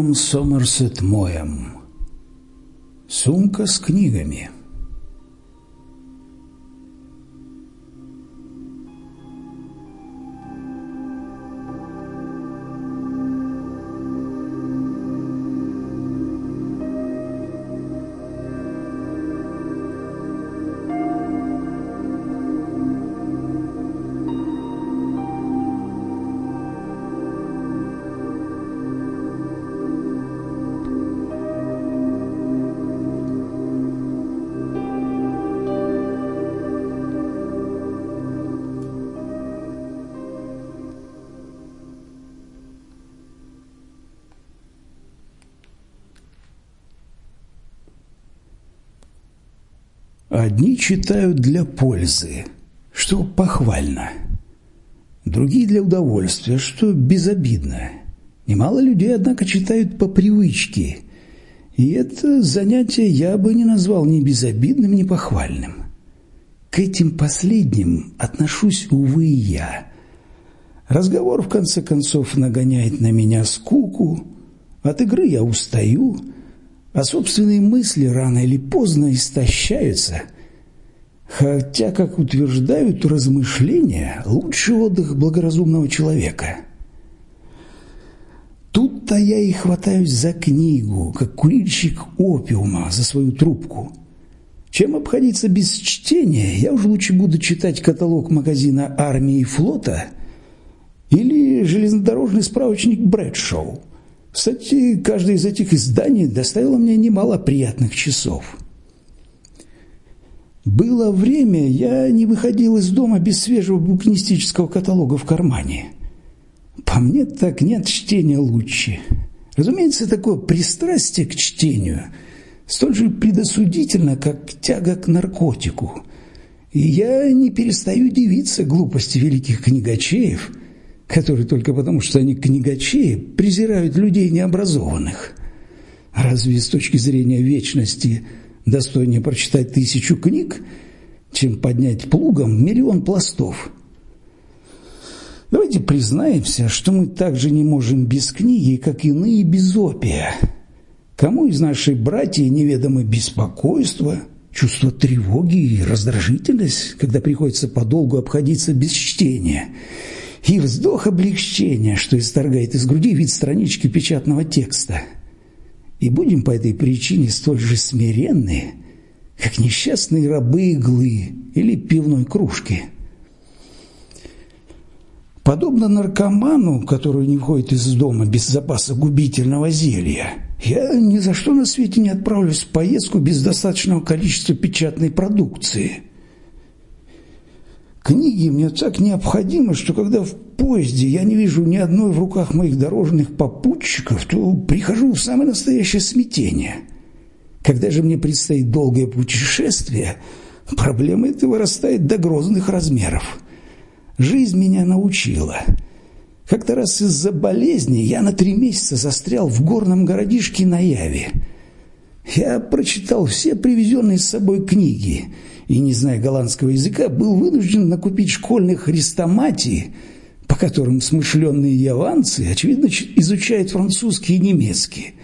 Уильям Сомерсет Моэм. Сумка с книгами. Одни читают для пользы, что похвально. Другие для удовольствия, что безобидно. Немало людей, однако, читают по привычке. И это занятие я бы не назвал ни безобидным, ни похвальным. К этим последним отношусь, увы, и я. Разговор, в конце концов, нагоняет на меня скуку. От игры я устаю – а собственные мысли рано или поздно истощаются. Хотя, как утверждают размышления, лучший отдых благоразумного человека. Тут-то я и хватаюсь за книгу, как курильщик опиума за свою трубку. Чем обходиться без чтения, я уже лучше буду читать каталог магазина армии и флота или железнодорожный справочник Брэдшоу. Кстати, каждое из этих изданий доставило мне немало приятных часов. Было время, я не выходил из дома без свежего букинистического каталога в кармане. По мне так нет чтения лучше. Разумеется, такое пристрастие к чтению столь же предосудительно, как тяга к наркотику. И я не перестаю дивиться глупости великих книгачеев – которые только потому, что они книгачи, презирают людей необразованных. Разве с точки зрения вечности достойнее прочитать тысячу книг, чем поднять плугом миллион пластов? Давайте признаемся, что мы также не можем без книги, как иные без опия. Кому из нашей братьев неведомы беспокойство, чувство тревоги и раздражительность, когда приходится подолгу обходиться без чтения – и вздох облегчения, что исторгает из груди вид странички печатного текста. И будем по этой причине столь же смиренны, как несчастные рабы иглы или пивной кружки. Подобно наркоману, который не входит из дома без запаса губительного зелья, я ни за что на свете не отправлюсь в поездку без достаточного количества печатной продукции – Книги мне так необходимы, что когда в поезде я не вижу ни одной в руках моих дорожных попутчиков, то прихожу в самое настоящее смятение. Когда же мне предстоит долгое путешествие, проблема эта вырастает до грозных размеров. Жизнь меня научила. Как-то раз из-за болезни я на три месяца застрял в горном городишке на Яве. Я прочитал все привезенные с собой книги – и, не зная голландского языка, был вынужден накупить школьных хрестоматий, по которым смышленные яванцы, очевидно, изучают французский и немецкий.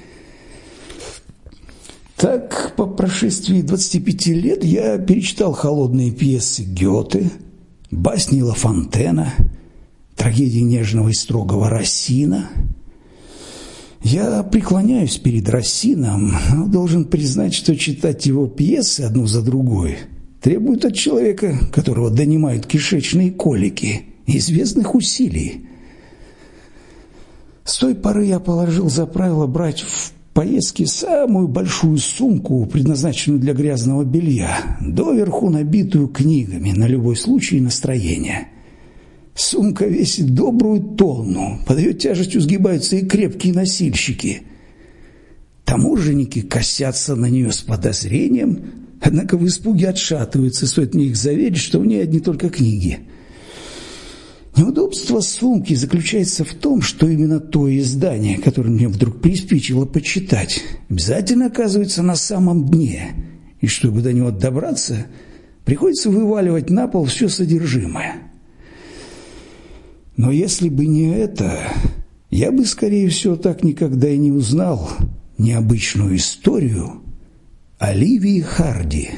Так, по прошествии 25 лет я перечитал холодные пьесы Гёте, басни Ла Фонтена, трагедии нежного и строгого Рассина. Я преклоняюсь перед Рассином, но должен признать, что читать его пьесы одну за другой – требует от человека, которого донимают кишечные колики, известных усилий. С той поры я положил за правило брать в поездке самую большую сумку, предназначенную для грязного белья, доверху набитую книгами на любой случай и настроение. Сумка весит добрую тонну, под ее тяжестью сгибаются и крепкие носильщики. Таможенники косятся на нее с подозрением, Однако в испуге отшатываются, стоит мне их заверить, что в ней одни только книги. Неудобство сумки заключается в том, что именно то издание, которое мне вдруг приспичило почитать, обязательно оказывается на самом дне, и чтобы до него добраться, приходится вываливать на пол все содержимое. Но если бы не это, я бы, скорее всего, так никогда и не узнал необычную историю Оливии Харди.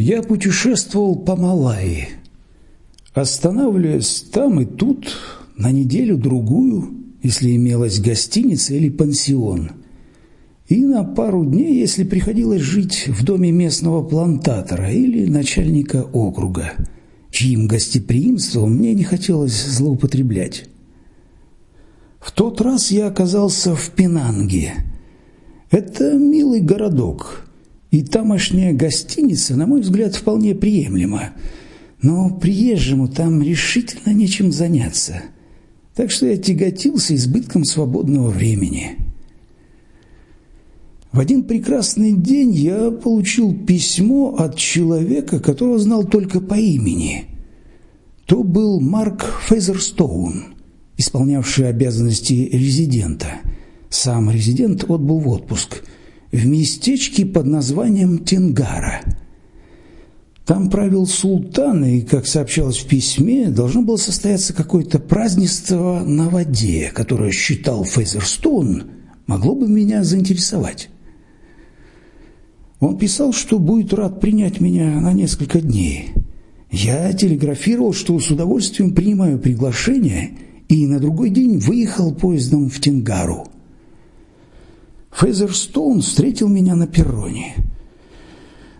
Я путешествовал по Малайи, останавливаясь там и тут на неделю-другую, если имелась гостиница или пансион, и на пару дней, если приходилось жить в доме местного плантатора или начальника округа, чьим гостеприимством мне не хотелось злоупотреблять. В тот раз я оказался в Пенанге. Это милый городок – и тамошняя гостиница, на мой взгляд, вполне приемлема. Но приезжему там решительно нечем заняться. Так что я тяготился избытком свободного времени. В один прекрасный день я получил письмо от человека, которого знал только по имени. То был Марк Фейзерстоун, исполнявший обязанности резидента. Сам резидент отбыл в отпуск – в местечке под названием Тенгара. Там правил султан, и, как сообщалось в письме, должно было состояться какое-то празднество на воде, которое считал Фейзерстоун, могло бы меня заинтересовать. Он писал, что будет рад принять меня на несколько дней. Я телеграфировал, что с удовольствием принимаю приглашение, и на другой день выехал поездом в Тенгару. Фейзерстоун встретил меня на перроне.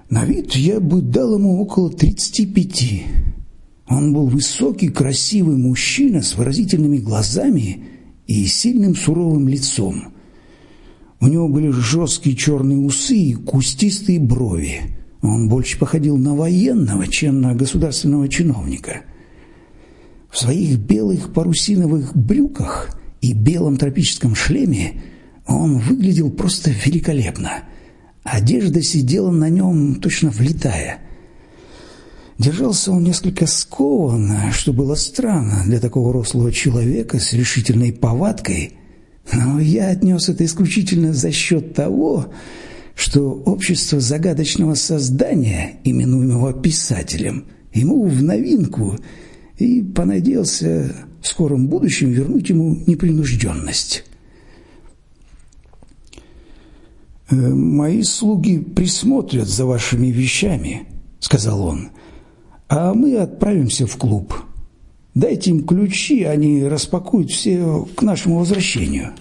На вид я бы дал ему около 35. Он был высокий, красивый мужчина с выразительными глазами и сильным суровым лицом. У него были жесткие черные усы и кустистые брови. Он больше походил на военного, чем на государственного чиновника. В своих белых парусиновых брюках и белом тропическом шлеме он выглядел просто великолепно. Одежда сидела на нем, точно влетая. Держался он несколько скованно, что было странно для такого рослого человека с решительной повадкой, но я отнес это исключительно за счет того, что общество загадочного создания, именуемого писателем, ему в новинку и понадеялся в скором будущем вернуть ему непринужденность. Э, «Мои слуги присмотрят за вашими вещами», — сказал он, — «а мы отправимся в клуб. Дайте им ключи, они распакуют все к нашему возвращению».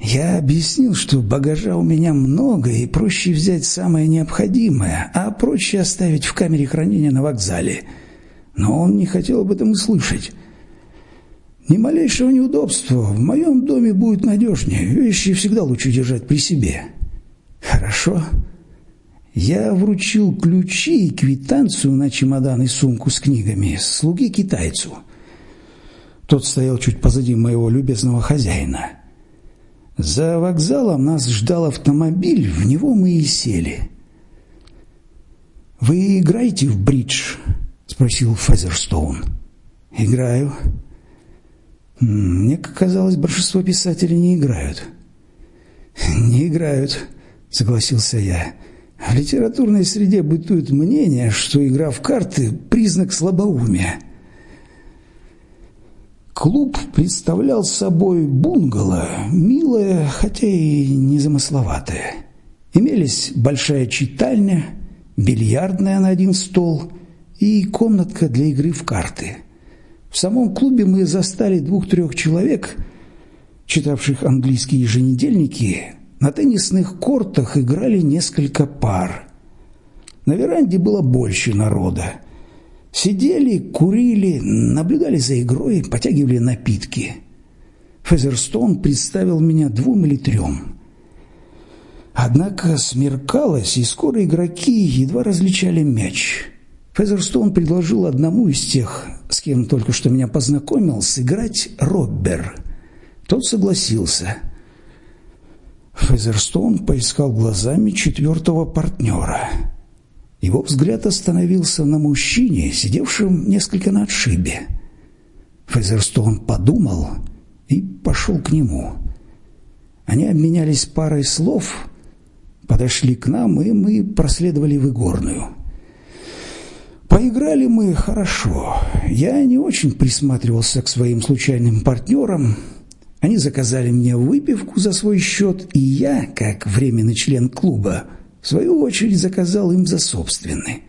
Я объяснил, что багажа у меня много и проще взять самое необходимое, а проще оставить в камере хранения на вокзале. Но он не хотел об этом услышать. Ни малейшего неудобства. В моем доме будет надежнее. Вещи всегда лучше держать при себе. Хорошо. Я вручил ключи и квитанцию на чемодан и сумку с книгами слуге китайцу. Тот стоял чуть позади моего любезного хозяина. За вокзалом нас ждал автомобиль, в него мы и сели. «Вы играете в бридж?» – спросил Фезерстоун. «Играю». Мне казалось, большинство писателей не играют. Не играют, согласился я. В литературной среде бытует мнение, что игра в карты признак слабоумия. Клуб представлял собой бунгало, милое, хотя и незамысловатое. Имелись большая читальня, бильярдная на один стол и комнатка для игры в карты – в самом клубе мы застали двух-трех человек, читавших английские еженедельники. На теннисных кортах играли несколько пар. На веранде было больше народа. Сидели, курили, наблюдали за игрой, потягивали напитки. Фезерстон представил меня двум или трем. Однако смеркалось, и скоро игроки едва различали мяч – Фезерстоун предложил одному из тех, с кем только что меня познакомил, сыграть Роббер. Тот согласился. Фезерстоун поискал глазами четвертого партнера. Его взгляд остановился на мужчине, сидевшем несколько на отшибе. Фезерстоун подумал и пошел к нему. Они обменялись парой слов, подошли к нам, и мы проследовали в игорную. Поиграли мы хорошо. Я не очень присматривался к своим случайным партнерам. Они заказали мне выпивку за свой счет, и я, как временный член клуба, в свою очередь заказал им за собственный.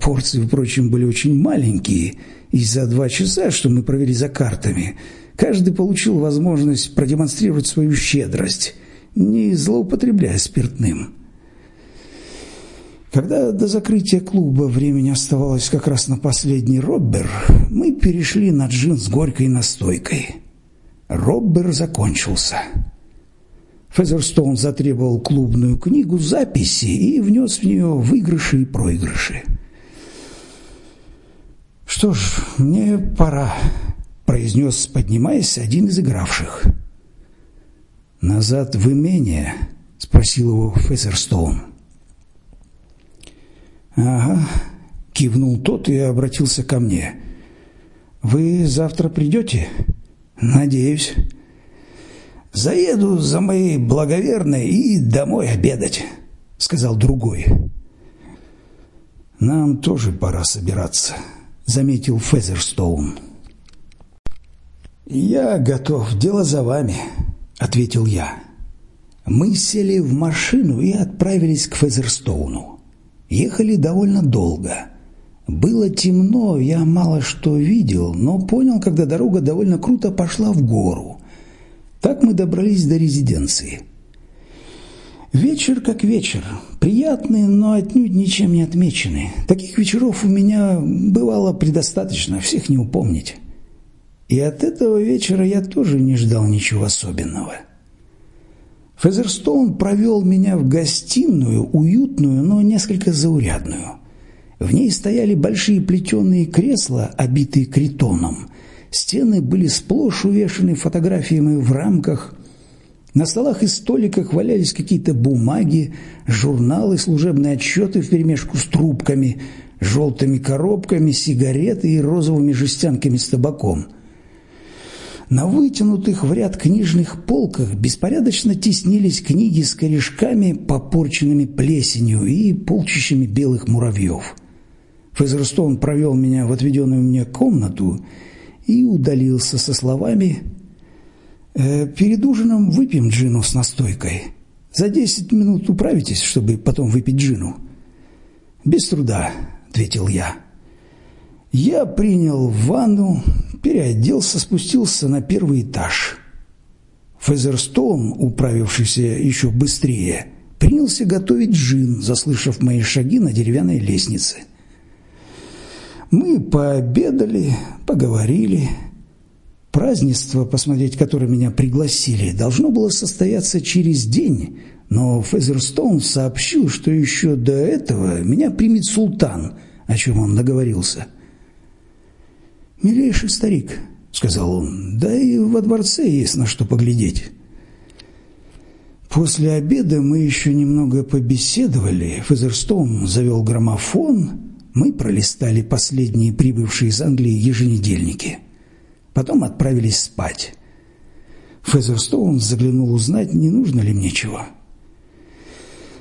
Порции, впрочем, были очень маленькие, и за два часа, что мы провели за картами, каждый получил возможность продемонстрировать свою щедрость, не злоупотребляя спиртным. Когда до закрытия клуба времени оставалось как раз на последний роббер, мы перешли на джин с горькой настойкой. Роббер закончился. Фезерстоун затребовал клубную книгу записи и внес в нее выигрыши и проигрыши. «Что ж, мне пора», — произнес, поднимаясь, один из игравших. «Назад в имение?» — спросил его Фезерстоун. «Ага», – кивнул тот и обратился ко мне. «Вы завтра придете?» «Надеюсь». «Заеду за моей благоверной и домой обедать», – сказал другой. «Нам тоже пора собираться», – заметил Фезерстоун. «Я готов, дело за вами», – ответил я. Мы сели в машину и отправились к Фезерстоуну. Ехали довольно долго. Было темно, я мало что видел, но понял, когда дорога довольно круто пошла в гору. Так мы добрались до резиденции. Вечер как вечер. Приятный, но отнюдь ничем не отмеченный. Таких вечеров у меня бывало предостаточно, всех не упомнить. И от этого вечера я тоже не ждал ничего особенного. Фезерстоун провел меня в гостиную, уютную, но несколько заурядную. В ней стояли большие плетеные кресла, обитые критоном. Стены были сплошь увешаны фотографиями в рамках. На столах и столиках валялись какие-то бумаги, журналы, служебные отчеты вперемешку с трубками, желтыми коробками, сигареты и розовыми жестянками с табаком – на вытянутых в ряд книжных полках беспорядочно теснились книги с корешками, попорченными плесенью и полчищами белых муравьев. Фезерстон провел меня в отведенную мне комнату и удалился со словами «Э, «Перед ужином выпьем джину с настойкой. За десять минут управитесь, чтобы потом выпить джину». «Без труда», — ответил я. Я принял ванну, переоделся, спустился на первый этаж. Фезерстоун, управившийся еще быстрее, принялся готовить джин, заслышав мои шаги на деревянной лестнице. Мы пообедали, поговорили. Празднество, посмотреть которое меня пригласили, должно было состояться через день, но Фезерстоун сообщил, что еще до этого меня примет султан, о чем он договорился. «Милейший старик», — сказал он, — «да и во дворце есть на что поглядеть». После обеда мы еще немного побеседовали. Фезерстоун завел граммофон. Мы пролистали последние прибывшие из Англии еженедельники. Потом отправились спать. Фезерстоун заглянул узнать, не нужно ли мне чего.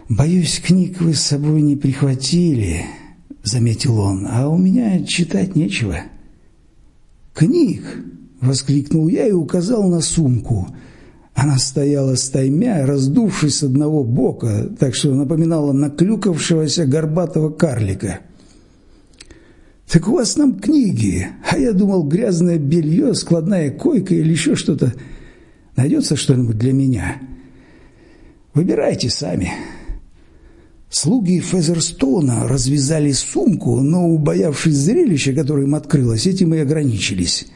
«Боюсь, книг вы с собой не прихватили», — заметил он, — «а у меня читать нечего». «Книг!» — воскликнул я и указал на сумку. Она стояла стаймя, раздувшись с одного бока, так что напоминала наклюкавшегося горбатого карлика. «Так у вас нам книги, а я думал, грязное белье, складная койка или еще что-то. Найдется что-нибудь для меня? Выбирайте сами». Слуги Фезерстоуна развязали сумку, но, убоявшись зрелища, которое им открылось, этим и ограничились.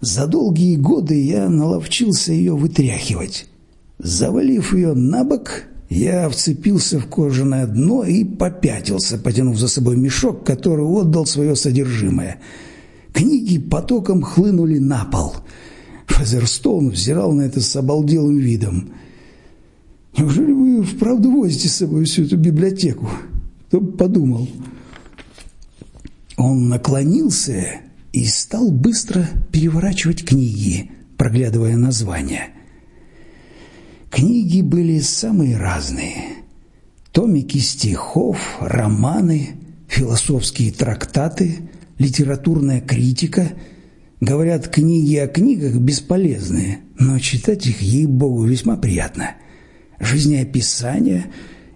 За долгие годы я наловчился ее вытряхивать. Завалив ее на бок, я вцепился в кожаное дно и попятился, потянув за собой мешок, который отдал свое содержимое. Книги потоком хлынули на пол. Фезерстоун взирал на это с обалделым видом – Неужели вы вправду возите с собой всю эту библиотеку? Кто бы подумал. Он наклонился и стал быстро переворачивать книги, проглядывая названия. Книги были самые разные. Томики стихов, романы, философские трактаты, литературная критика. Говорят, книги о книгах бесполезные, но читать их, ей-богу, весьма приятно – жизнеописания,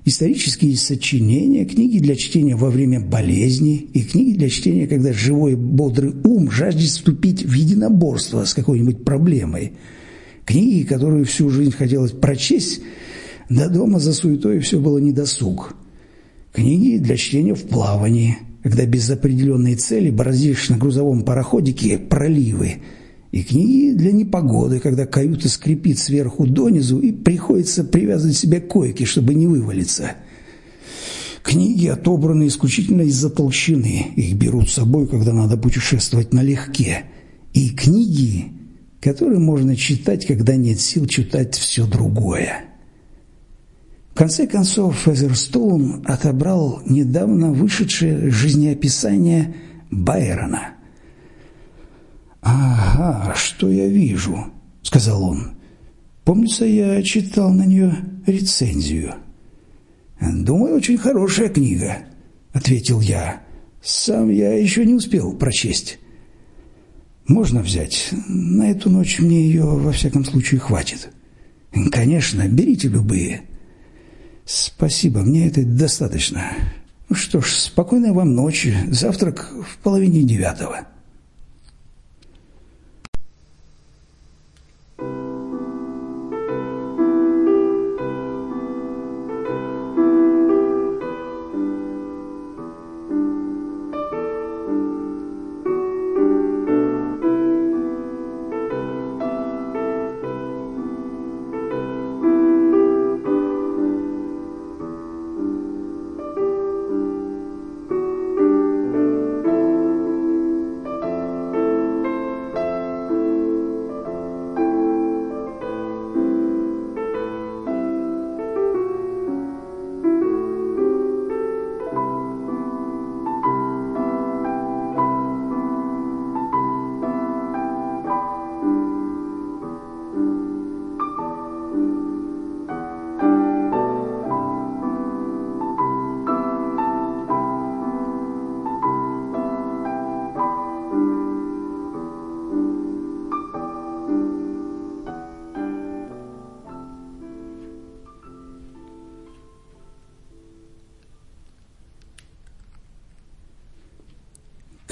исторические сочинения, книги для чтения во время болезни и книги для чтения, когда живой бодрый ум жаждет вступить в единоборство с какой-нибудь проблемой. Книги, которые всю жизнь хотелось прочесть, до дома за суетой все было недосуг. Книги для чтения в плавании, когда без определенной цели бороздишь на грузовом пароходике проливы – и книги для непогоды, когда каюта скрипит сверху донизу и приходится привязывать себя к чтобы не вывалиться. Книги отобраны исключительно из-за толщины. Их берут с собой, когда надо путешествовать налегке. И книги, которые можно читать, когда нет сил читать все другое. В конце концов, Фезерстоун отобрал недавно вышедшее жизнеописание Байрона – «Ага, что я вижу», — сказал он. «Помнится, я читал на нее рецензию». «Думаю, очень хорошая книга», — ответил я. «Сам я еще не успел прочесть». «Можно взять? На эту ночь мне ее, во всяком случае, хватит». «Конечно, берите любые». «Спасибо, мне это достаточно». Ну что ж, спокойной вам ночи. Завтрак в половине девятого.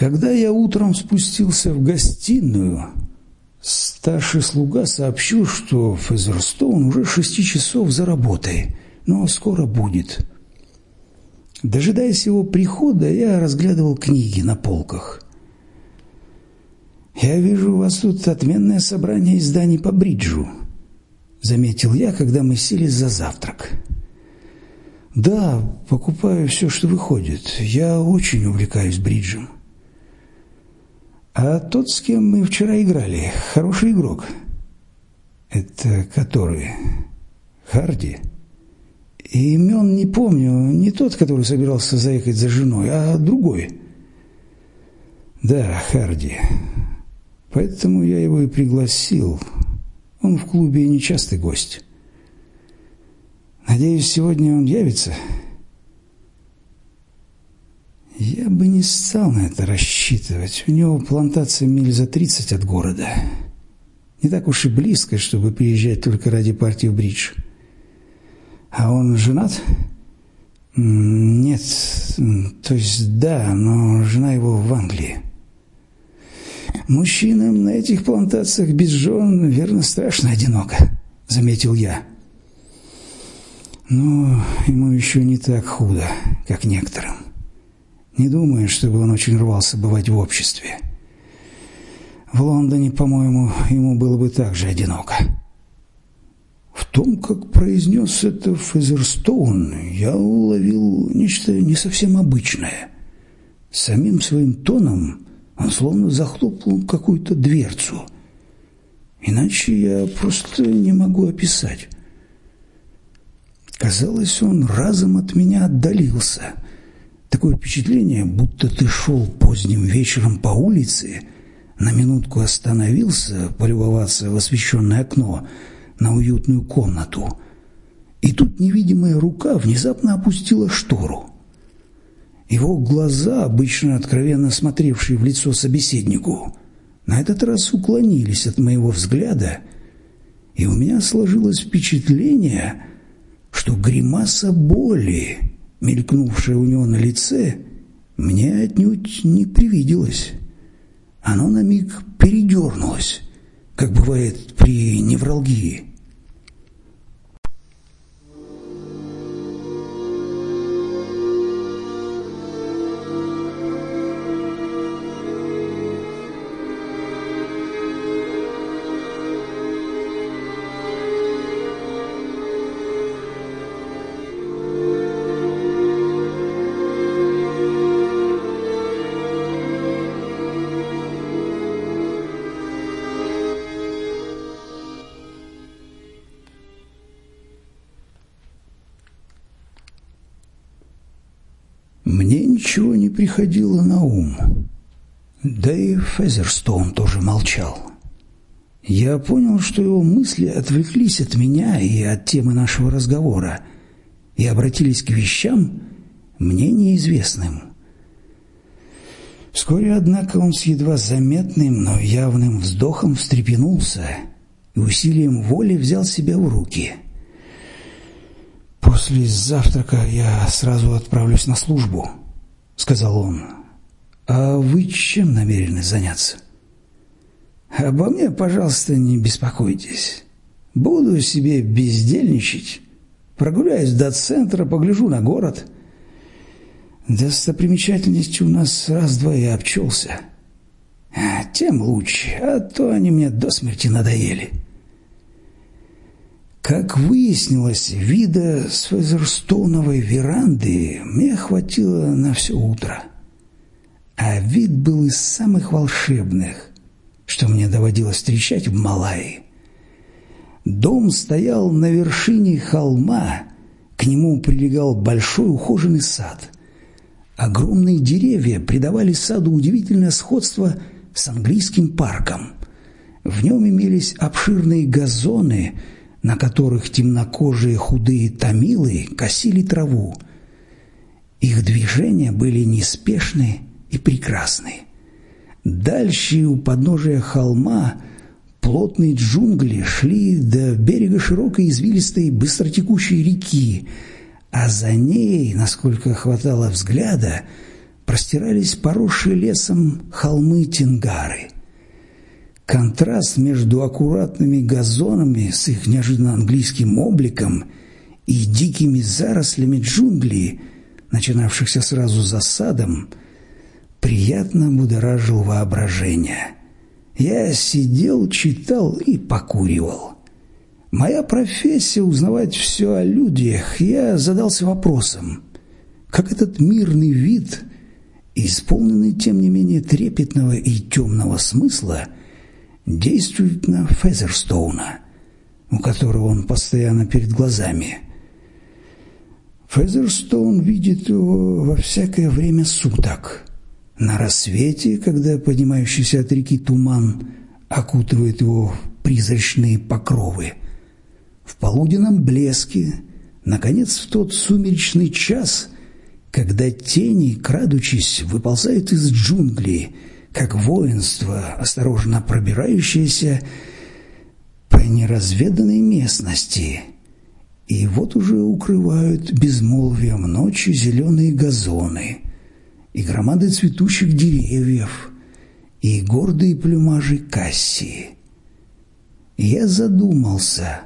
Когда я утром спустился в гостиную, Старший слуга сообщил, что Фезерстоун уже шести часов за работой, но скоро будет. Дожидаясь его прихода, я разглядывал книги на полках. «Я вижу, у вас тут отменное собрание изданий по бриджу», — заметил я, когда мы сели за завтрак. «Да, покупаю все, что выходит. Я очень увлекаюсь бриджем». «А тот, с кем мы вчера играли, хороший игрок». «Это который? Харди?» Имен не помню, не тот, который собирался заехать за женой, а другой. Да, Харди. Поэтому я его и пригласил. Он в клубе нечастый гость. Надеюсь, сегодня он явится. Я бы не стал на это рассчитывать. У него плантация миль за тридцать от города. Не так уж и близко, чтобы приезжать только ради партии в бридж. А он женат? Нет, то есть да, но жена его в Англии. Мужчинам на этих плантациях без жен, верно, страшно одиноко, заметил я. Но ему еще не так худо, как некоторым. Не думаю, чтобы он очень рвался бывать в обществе. В Лондоне, по-моему, ему было бы так же одиноко. В том, как произнес это Фезерстоун, я уловил нечто не совсем обычное. Самим своим тоном он словно захлопнул какую-то дверцу. Иначе я просто не могу описать. Казалось, он разом от меня отдалился. Такое впечатление, будто ты шел поздним вечером по улице, на минутку остановился полюбоваться в освещенное окно – на уютную комнату. И тут невидимая рука внезапно опустила штору. Его глаза, обычно откровенно смотревшие в лицо собеседнику, на этот раз уклонились от моего взгляда, и у меня сложилось впечатление, что гримаса боли, мелькнувшая у него на лице, мне отнюдь не привиделась. Оно на миг передернулось, как бывает при невралгии. Фезерстоун тоже молчал. Я понял, что его мысли отвлеклись от меня и от темы нашего разговора и обратились к вещам, мне неизвестным. Вскоре, однако, он с едва заметным, но явным вздохом встрепенулся и усилием воли взял себя в руки – «После завтрака я сразу отправлюсь на службу», — сказал он. «А вы чем намерены заняться?» «Обо мне, пожалуйста, не беспокойтесь. Буду себе бездельничать. Прогуляюсь до центра, погляжу на город. Достопримечательности у нас раз-два и обчелся. Тем лучше, а то они мне до смерти надоели». Как выяснилось, вида с Фезерстоуновой веранды мне хватило на все утро. А вид был из самых волшебных, что мне доводилось встречать в Малайи. Дом стоял на вершине холма, к нему прилегал большой ухоженный сад. Огромные деревья придавали саду удивительное сходство с английским парком. В нем имелись обширные газоны – на которых темнокожие худые тамилы косили траву. Их движения были неспешны и прекрасны. Дальше у подножия холма плотные джунгли шли до берега широкой извилистой быстротекущей реки, а за ней, насколько хватало взгляда, простирались поросшие лесом холмы Тенгары. Контраст между аккуратными газонами с их неожиданно английским обликом и дикими зарослями джунглей, начинавшихся сразу за садом, приятно будоражил воображение. Я сидел, читал и покуривал. Моя профессия – узнавать все о людях. Я задался вопросом, как этот мирный вид, исполненный, тем не менее, трепетного и темного смысла – действует на Фезерстоуна, у которого он постоянно перед глазами. Фезерстоун видит его во всякое время суток. На рассвете, когда поднимающийся от реки туман окутывает его призрачные покровы. В полуденном блеске, наконец, в тот сумеречный час, когда тени, крадучись, выползают из джунглей – как воинство, осторожно пробирающееся по неразведанной местности. И вот уже укрывают безмолвием ночи зеленые газоны и громады цветущих деревьев и гордые плюмажи кассии. Я задумался,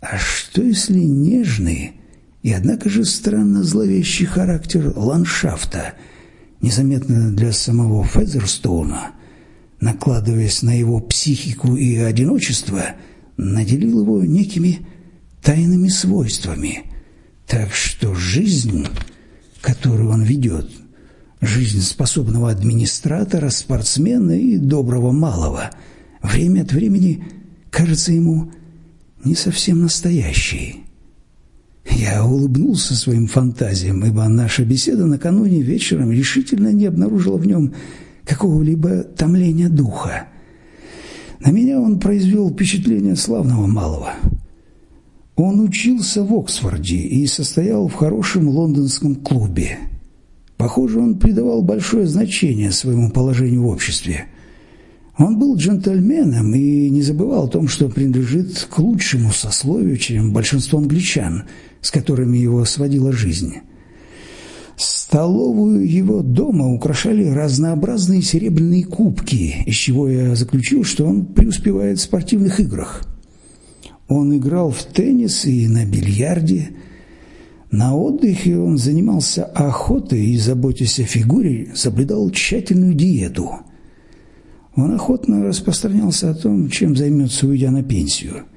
а что если нежный и однако же странно зловещий характер ландшафта – незаметно для самого Фезерстоуна, накладываясь на его психику и одиночество, наделил его некими тайными свойствами. Так что жизнь, которую он ведет, жизнь способного администратора, спортсмена и доброго малого, время от времени кажется ему не совсем настоящей. Я улыбнулся своим фантазиям, ибо наша беседа накануне вечером решительно не обнаружила в нем какого-либо томления духа. На меня он произвел впечатление славного малого. Он учился в Оксфорде и состоял в хорошем лондонском клубе. Похоже, он придавал большое значение своему положению в обществе. Он был джентльменом и не забывал о том, что принадлежит к лучшему сословию, чем большинство англичан – с которыми его сводила жизнь. Столовую его дома украшали разнообразные серебряные кубки, из чего я заключил, что он преуспевает в спортивных играх. Он играл в теннис и на бильярде. На отдыхе он занимался охотой и, заботясь о фигуре, соблюдал тщательную диету. Он охотно распространялся о том, чем займется, уйдя на пенсию –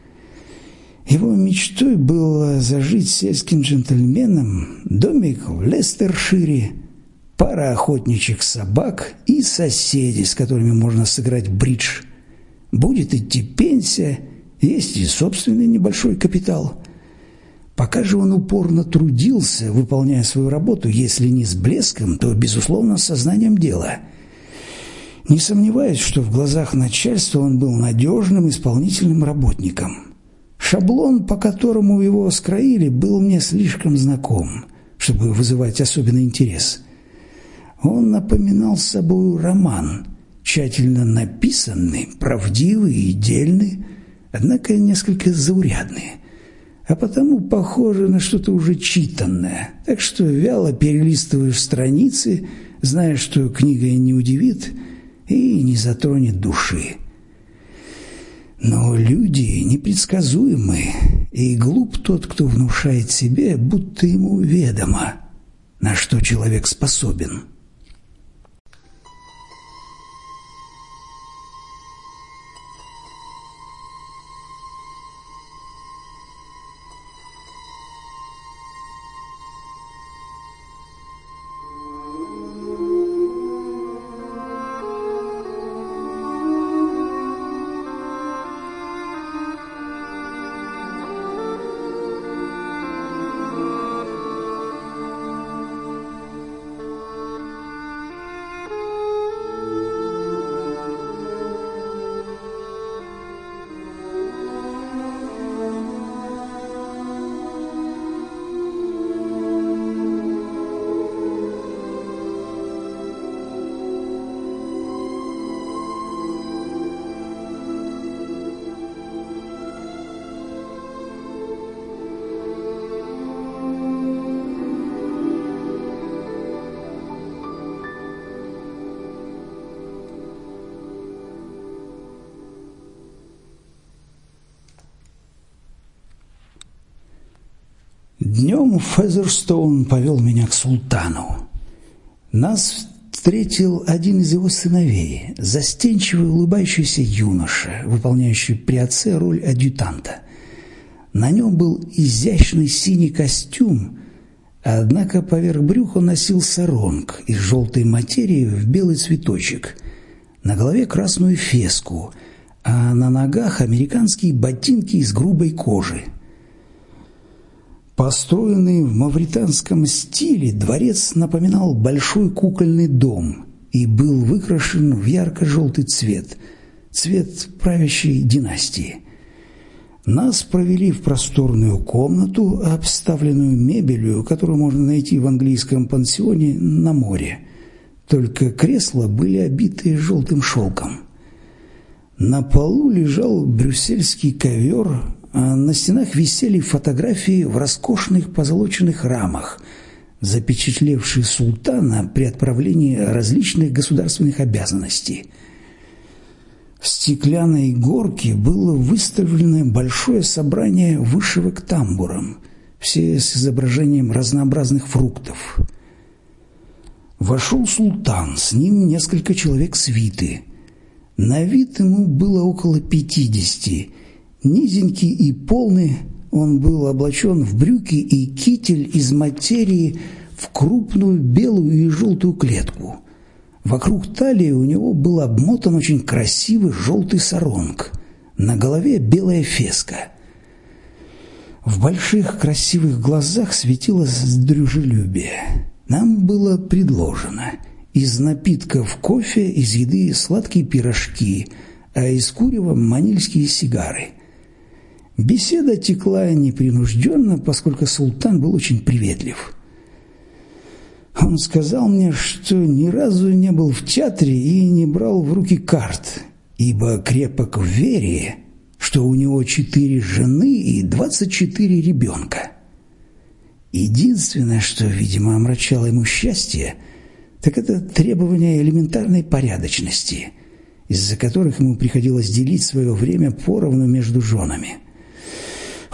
его мечтой было зажить сельским джентльменом, домик в Лестершире, пара охотничьих собак и соседи, с которыми можно сыграть бридж. Будет идти пенсия, есть и собственный небольшой капитал. Пока же он упорно трудился, выполняя свою работу, если не с блеском, то, безусловно, с сознанием дела. Не сомневаюсь, что в глазах начальства он был надежным исполнительным работником – Шаблон, по которому его скроили, был мне слишком знаком, чтобы вызывать особенный интерес. Он напоминал собой роман, тщательно написанный, правдивый и дельный, однако несколько заурядный, а потому похоже на что-то уже читанное, так что вяло перелистываешь страницы, зная, что книга не удивит и не затронет души. Но люди непредсказуемы, и глуп тот, кто внушает себе, будто ему ведомо, на что человек способен». Днем Фезерстоун повел меня к султану. Нас встретил один из его сыновей, застенчивый улыбающийся юноша, выполняющий при отце роль адъютанта. На нем был изящный синий костюм, однако поверх брюха носил саронг из желтой материи в белый цветочек, на голове красную феску, а на ногах американские ботинки из грубой кожи. Построенный в мавританском стиле, дворец напоминал большой кукольный дом и был выкрашен в ярко-желтый цвет, цвет правящей династии. Нас провели в просторную комнату, обставленную мебелью, которую можно найти в английском пансионе на море. Только кресла были обиты желтым шелком. На полу лежал брюссельский ковер, на стенах висели фотографии в роскошных позолоченных рамах, запечатлевшие султана при отправлении различных государственных обязанностей – в стеклянной горке было выставлено большое собрание вышивок тамбуром, все с изображением разнообразных фруктов. Вошел султан, с ним несколько человек свиты. На вид ему было около пятидесяти. Низенький и полный, он был облачен в брюки и китель из материи в крупную белую и желтую клетку – Вокруг талии у него был обмотан очень красивый желтый саронг, на голове белая феска. В больших красивых глазах светилось дружелюбие. Нам было предложено из напитков кофе, из еды сладкие пирожки, а из курева манильские сигары. Беседа текла непринужденно, поскольку султан был очень приветлив. Он сказал мне, что ни разу не был в театре и не брал в руки карт, ибо крепок в вере, что у него четыре жены и двадцать четыре ребенка. Единственное, что, видимо, омрачало ему счастье, так это требование элементарной порядочности, из-за которых ему приходилось делить свое время поровну между женами –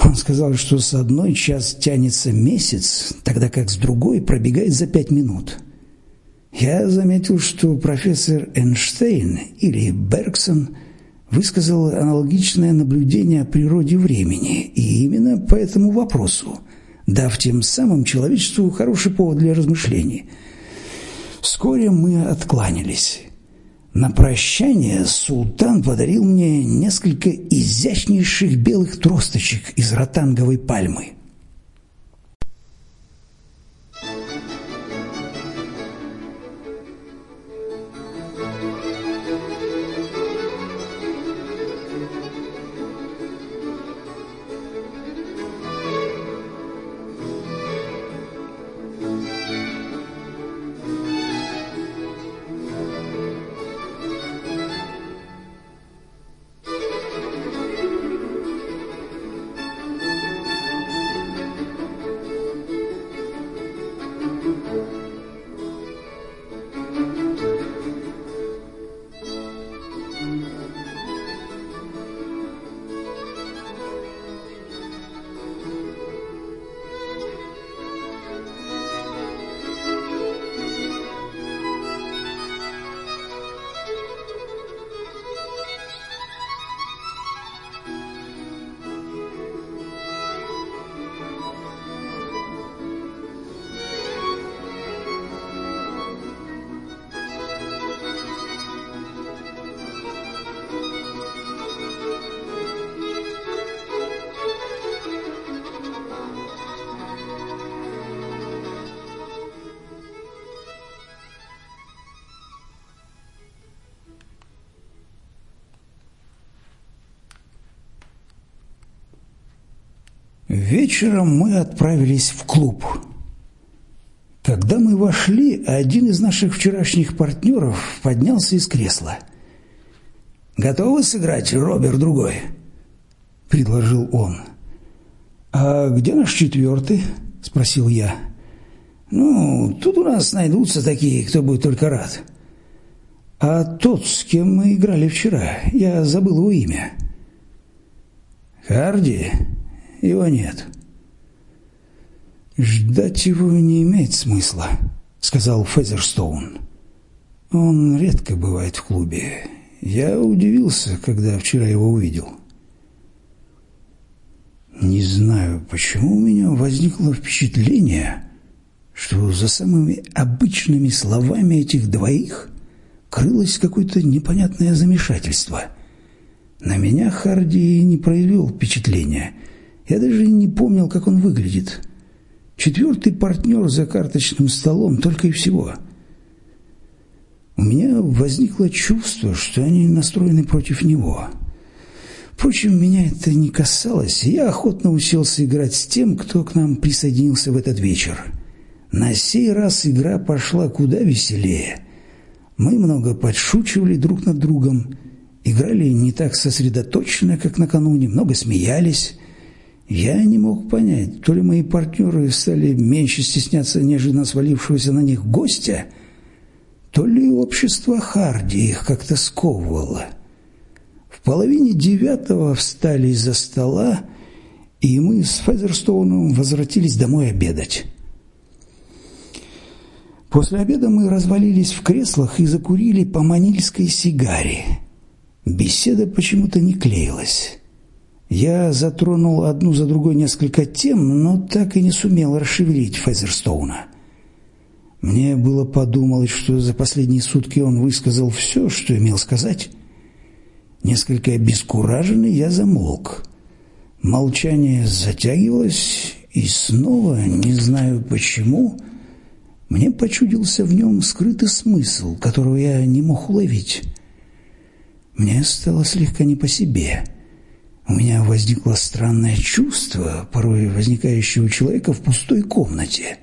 он сказал, что с одной час тянется месяц, тогда как с другой пробегает за пять минут. Я заметил, что профессор Эйнштейн или Бергсон высказал аналогичное наблюдение о природе времени, и именно по этому вопросу, дав тем самым человечеству хороший повод для размышлений. Вскоре мы откланялись. На прощание султан подарил мне несколько изящнейших белых тросточек из ротанговой пальмы – Вечером мы отправились в клуб. Когда мы вошли, один из наших вчерашних партнеров поднялся из кресла. «Готовы сыграть, Роберт другой?» – предложил он. «А где наш четвертый?» – спросил я. «Ну, тут у нас найдутся такие, кто будет только рад». «А тот, с кем мы играли вчера, я забыл его имя». «Харди?» Его нет. «Ждать его не имеет смысла», — сказал Фезерстоун. «Он редко бывает в клубе. Я удивился, когда вчера его увидел». Не знаю, почему у меня возникло впечатление, что за самыми обычными словами этих двоих крылось какое-то непонятное замешательство. На меня Харди не произвел впечатления. Я даже не помнил, как он выглядит. Четвертый партнер за карточным столом, только и всего. У меня возникло чувство, что они настроены против него. Впрочем, меня это не касалось, я охотно уселся играть с тем, кто к нам присоединился в этот вечер. На сей раз игра пошла куда веселее. Мы много подшучивали друг над другом, играли не так сосредоточенно, как накануне, много смеялись, я не мог понять, то ли мои партнеры стали меньше стесняться неожиданно свалившегося на них гостя, то ли общество Харди их как-то сковывало. В половине девятого встали из-за стола, и мы с Фезерстоуном возвратились домой обедать. После обеда мы развалились в креслах и закурили по манильской сигаре. Беседа почему-то не клеилась. Я затронул одну за другой несколько тем, но так и не сумел расшевелить Фезерстоуна. Мне было подумалось, что за последние сутки он высказал все, что имел сказать. Несколько обескураженный я замолк. Молчание затягивалось, и снова, не знаю почему, мне почудился в нем скрытый смысл, которого я не мог уловить. Мне стало слегка не по себе — у меня возникло странное чувство, порой возникающее у человека в пустой комнате,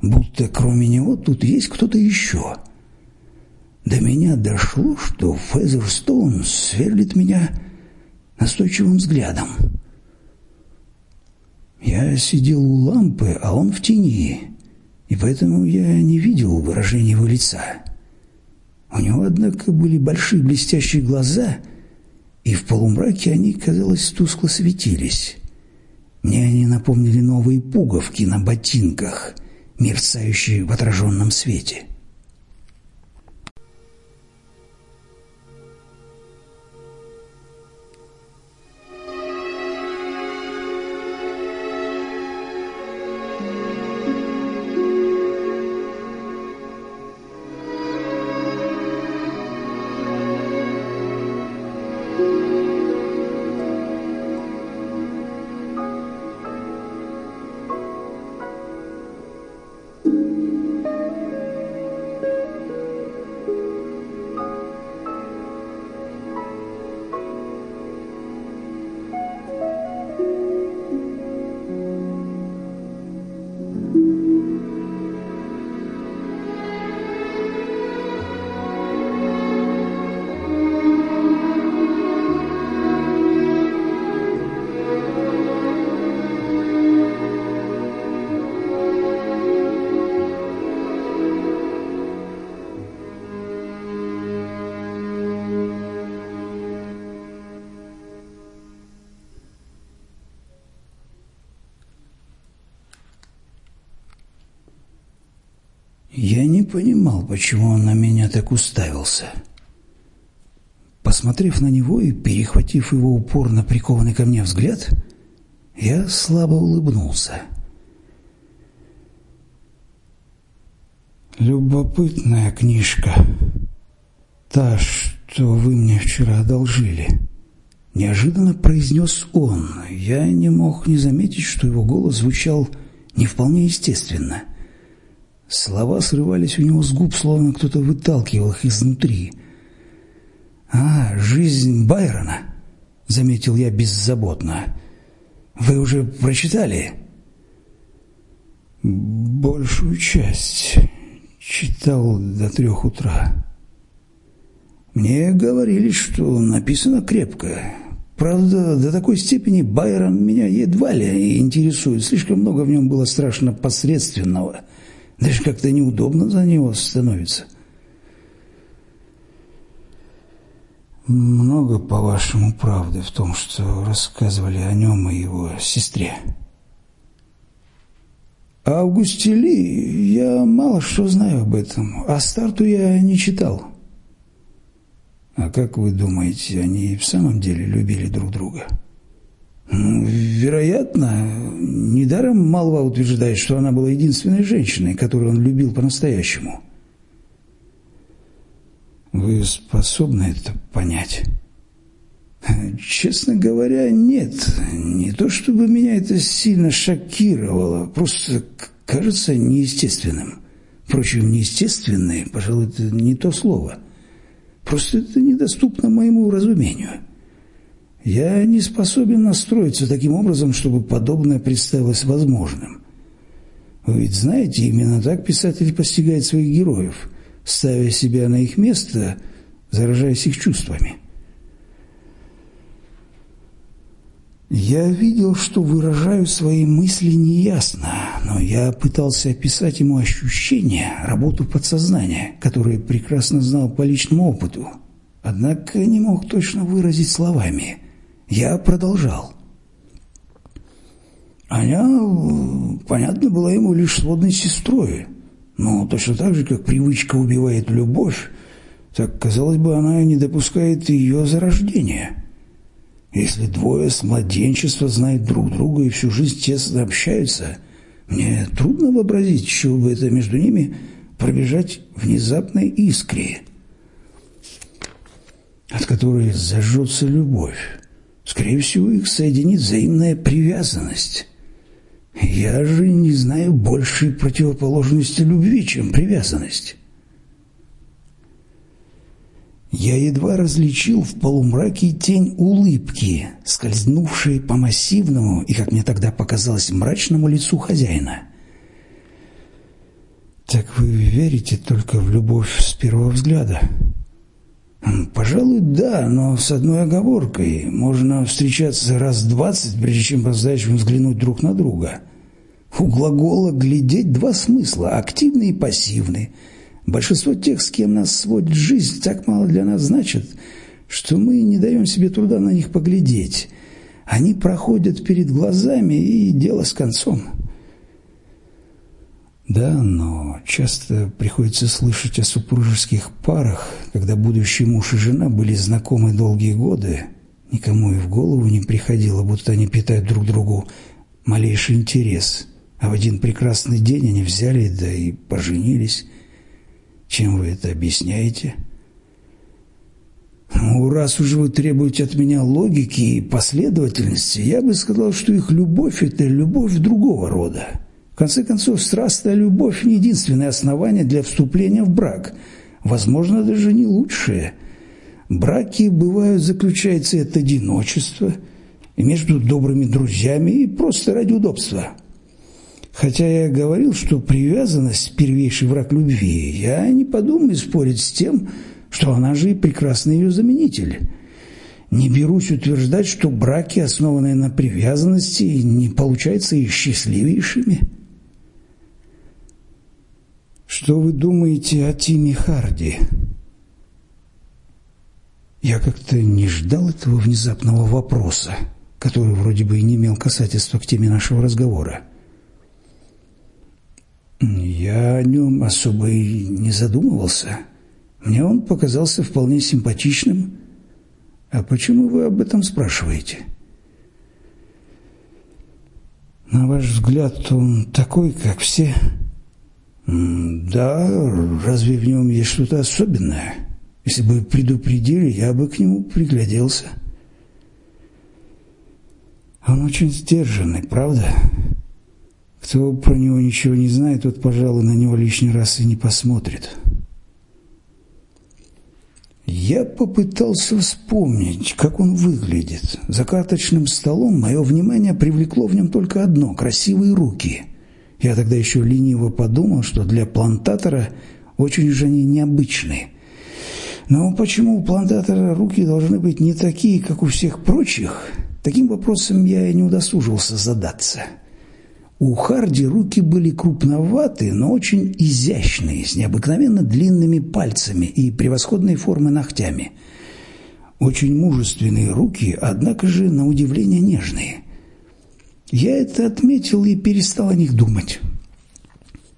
будто кроме него тут есть кто-то еще. До меня дошло, что Фезерстоун сверлит меня настойчивым взглядом. Я сидел у лампы, а он в тени, и поэтому я не видел выражения его лица. У него, однако, были большие блестящие глаза — и в полумраке они, казалось, тускло светились. Мне они напомнили новые пуговки на ботинках, мерцающие в отраженном свете. Почему он на меня так уставился. Посмотрев на него и перехватив его упорно прикованный ко мне взгляд, я слабо улыбнулся. «Любопытная книжка. Та, что вы мне вчера одолжили». Неожиданно произнес он. Я не мог не заметить, что его голос звучал не вполне естественно. Слова срывались у него с губ, словно кто-то выталкивал их изнутри. «А, жизнь Байрона», — заметил я беззаботно. «Вы уже прочитали?» «Большую часть читал до трех утра». «Мне говорили, что написано крепко. Правда, до такой степени Байрон меня едва ли интересует. Слишком много в нем было страшно посредственного». Даже как-то неудобно за него становится. Много, по-вашему, правды в том, что рассказывали о нем и его сестре. А Августе Ли я мало что знаю об этом, а старту я не читал. А как вы думаете, они в самом деле любили друг друга? Вероятно, недаром Малва утверждает, что она была единственной женщиной, которую он любил по-настоящему. Вы способны это понять? Честно говоря, нет. Не то чтобы меня это сильно шокировало, просто кажется неестественным. Впрочем, неестественное, пожалуй, это не то слово. Просто это недоступно моему разумению. Я не способен настроиться таким образом, чтобы подобное представилось возможным. Вы ведь знаете, именно так писатель постигает своих героев, ставя себя на их место, заражаясь их чувствами. Я видел, что выражаю свои мысли неясно, но я пытался описать ему ощущения, работу подсознания, которые прекрасно знал по личному опыту. Однако не мог точно выразить словами. Я продолжал. Аня, понятно, была ему лишь сводной сестрой, но точно так же, как привычка убивает любовь, так, казалось бы, она не допускает ее зарождения. Если двое с младенчества знают друг друга и всю жизнь тесно общаются, мне трудно вообразить, чего бы это между ними пробежать внезапной искре, от которой зажжется любовь. Скорее всего, их соединит взаимная привязанность. Я же не знаю большей противоположности любви, чем привязанность. Я едва различил в полумраке тень улыбки, скользнувшей по массивному и, как мне тогда показалось, мрачному лицу хозяина. «Так вы верите только в любовь с первого взгляда?» «Пожалуй, да, но с одной оговоркой. Можно встречаться раз двадцать, прежде чем по-настоящему взглянуть друг на друга. У глагола «глядеть» два смысла – активный и пассивный – Большинство тех, с кем нас сводит жизнь, так мало для нас значит, что мы не даем себе труда на них поглядеть. Они проходят перед глазами, и дело с концом. Да, но часто приходится слышать о супружеских парах, когда будущий муж и жена были знакомы долгие годы. Никому и в голову не приходило, будто они питают друг другу малейший интерес. А в один прекрасный день они взяли, да и поженились – чем вы это объясняете? Ну, раз уж вы требуете от меня логики и последовательности, я бы сказал, что их любовь – это любовь другого рода. Конце концов, страстная любовь – не единственное основание для вступления в брак. Возможно, даже не лучшее. Браки бывают заключаются от одиночества, между добрыми друзьями и просто ради удобства – Хотя я говорил, что привязанность – первейший враг любви, я не подумаю спорить с тем, что она же и прекрасный ее заменитель. Не берусь утверждать, что браки, основанные на привязанности, не получаются и счастливейшими. Что вы думаете о Тиме Харди? Я как-то не ждал этого внезапного вопроса, который вроде бы и не имел касательства к теме нашего разговора. Я о нем особо и не задумывался. Мне он показался вполне симпатичным. А почему вы об этом спрашиваете? На ваш взгляд, он такой, как все? Да, разве в нем есть что-то особенное? Если бы предупредили, я бы к нему пригляделся. Он очень сдержанный, правда? Кто про него ничего не знает, тот, пожалуй, на него лишний раз и не посмотрит. Я попытался вспомнить, как он выглядит. За карточным столом мое внимание привлекло в нем только одно – красивые руки. Я тогда еще лениво подумал, что для плантатора очень же они необычные. Но почему у плантатора руки должны быть не такие, как у всех прочих? Таким вопросом я и не удосужился задаться – у Харди руки были крупноватые, но очень изящные, с необыкновенно длинными пальцами и превосходной формы ногтями. Очень мужественные руки, однако же, на удивление, нежные. Я это отметил и перестал о них думать.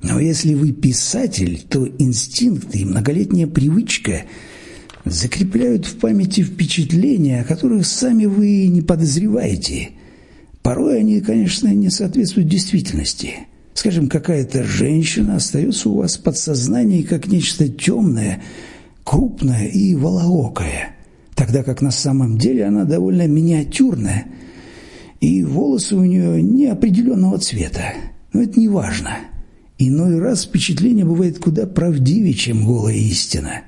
Но если вы писатель, то инстинкты и многолетняя привычка закрепляют в памяти впечатления, о которых сами вы не подозреваете. Порой они, конечно, не соответствуют действительности. Скажем, какая-то женщина остается у вас в подсознании как нечто темное, крупное и волоокое, тогда как на самом деле она довольно миниатюрная, и волосы у нее неопределенного цвета. Но это не важно. Иной раз впечатление бывает куда правдивее, чем голая истина.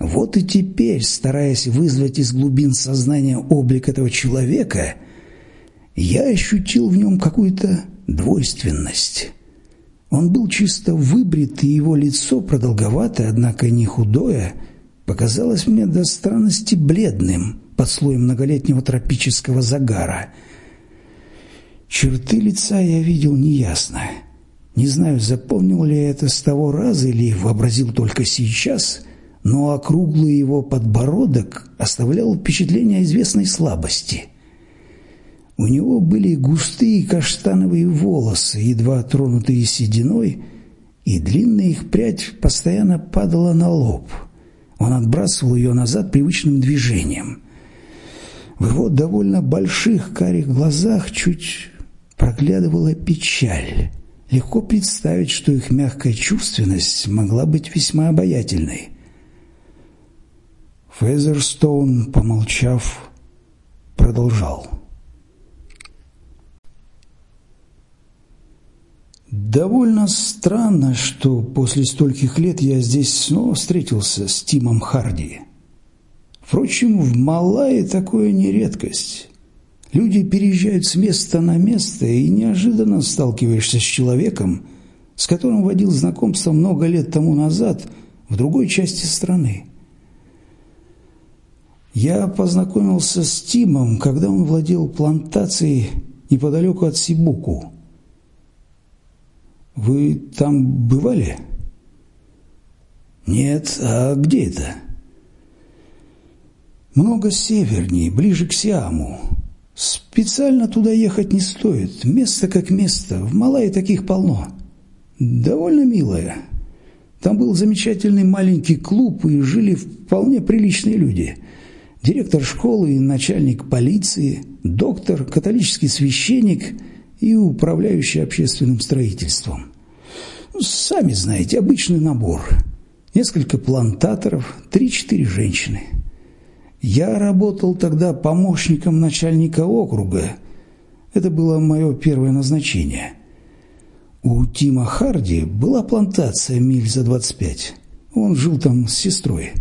Вот и теперь, стараясь вызвать из глубин сознания облик этого человека, я ощутил в нем какую-то двойственность. Он был чисто выбрит, и его лицо, продолговатое, однако не худое, показалось мне до странности бледным под слоем многолетнего тропического загара. Черты лица я видел неясно. Не знаю, запомнил ли я это с того раза или вообразил только сейчас, но округлый его подбородок оставлял впечатление известной слабости – у него были густые каштановые волосы, едва тронутые сединой, и длинная их прядь постоянно падала на лоб. Он отбрасывал ее назад привычным движением. В его довольно больших карих глазах чуть проглядывала печаль. Легко представить, что их мягкая чувственность могла быть весьма обаятельной. Фезерстоун, помолчав, продолжал. Довольно странно, что после стольких лет я здесь снова встретился с Тимом Харди. Впрочем, в Малайе такое не редкость. Люди переезжают с места на место, и неожиданно сталкиваешься с человеком, с которым водил знакомство много лет тому назад в другой части страны. Я познакомился с Тимом, когда он владел плантацией неподалеку от Сибуку – вы там бывали? Нет, а где это? Много севернее, ближе к Сиаму. Специально туда ехать не стоит. Место как место. В Малайе таких полно. Довольно милое. Там был замечательный маленький клуб, и жили вполне приличные люди. Директор школы и начальник полиции, доктор, католический священник – и управляющий общественным строительством. Ну, сами знаете, обычный набор. Несколько плантаторов, три-четыре женщины. Я работал тогда помощником начальника округа. Это было мое первое назначение. У Тима Харди была плантация миль за 25. Он жил там с сестрой.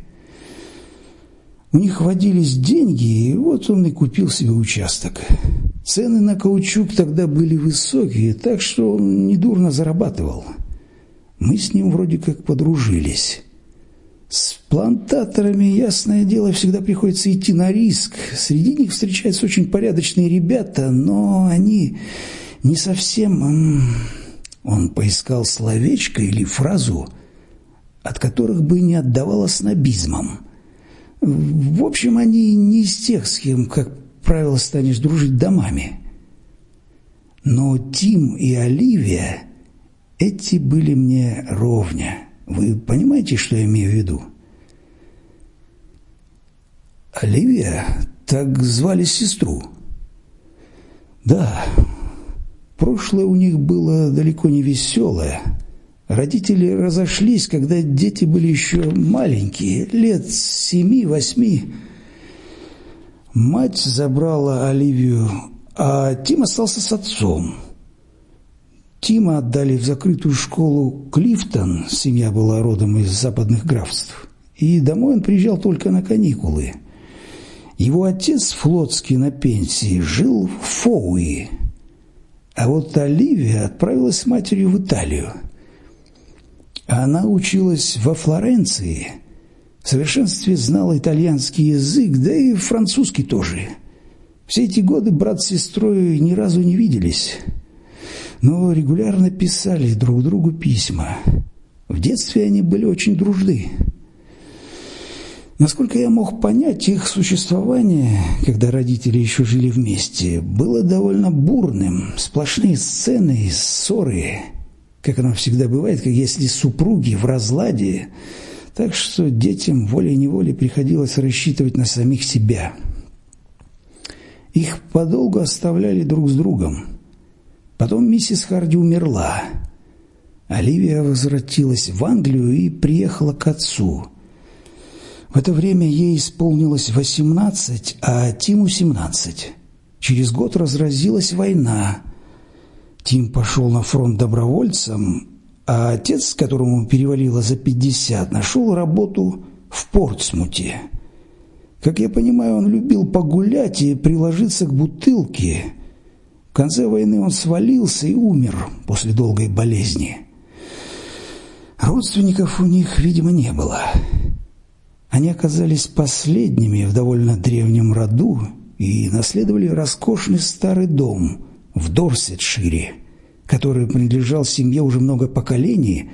У них водились деньги, и вот он и купил себе участок. Цены на каучук тогда были высокие, так что он недурно зарабатывал. Мы с ним вроде как подружились. С плантаторами, ясное дело, всегда приходится идти на риск. Среди них встречаются очень порядочные ребята, но они не совсем... Он поискал словечко или фразу, от которых бы не отдавало снобизмом. В общем, они не из тех, с кем, как правило, станешь дружить домами. Но Тим и Оливия, эти были мне ровня. Вы понимаете, что я имею в виду? Оливия, так звали сестру. Да, прошлое у них было далеко не веселое. Родители разошлись, когда дети были еще маленькие, лет семи-восьми. Мать забрала Оливию, а Тим остался с отцом. Тима отдали в закрытую школу Клифтон, семья была родом из западных графств, и домой он приезжал только на каникулы. Его отец флотский на пенсии жил в Фоуи, а вот Оливия отправилась с матерью в Италию. Она училась во Флоренции – в совершенстве знал итальянский язык, да и французский тоже. Все эти годы брат с сестрой ни разу не виделись, но регулярно писали друг другу письма. В детстве они были очень дружны. Насколько я мог понять, их существование, когда родители еще жили вместе, было довольно бурным, сплошные сцены и ссоры. как оно всегда бывает, как если супруги в разладе, так что детям волей-неволей приходилось рассчитывать на самих себя. Их подолгу оставляли друг с другом. Потом миссис Харди умерла. Оливия возвратилась в Англию и приехала к отцу. В это время ей исполнилось 18, а Тиму 17. Через год разразилась война. Тим пошел на фронт добровольцем, а отец, которому перевалило за 50, нашел работу в Портсмуте. Как я понимаю, он любил погулять и приложиться к бутылке. Конце войны он свалился и умер после долгой болезни. Родственников у них, видимо, не было. Они оказались последними в довольно древнем роду и наследовали роскошный старый дом в Дорсетшире, который принадлежал семье уже много поколений,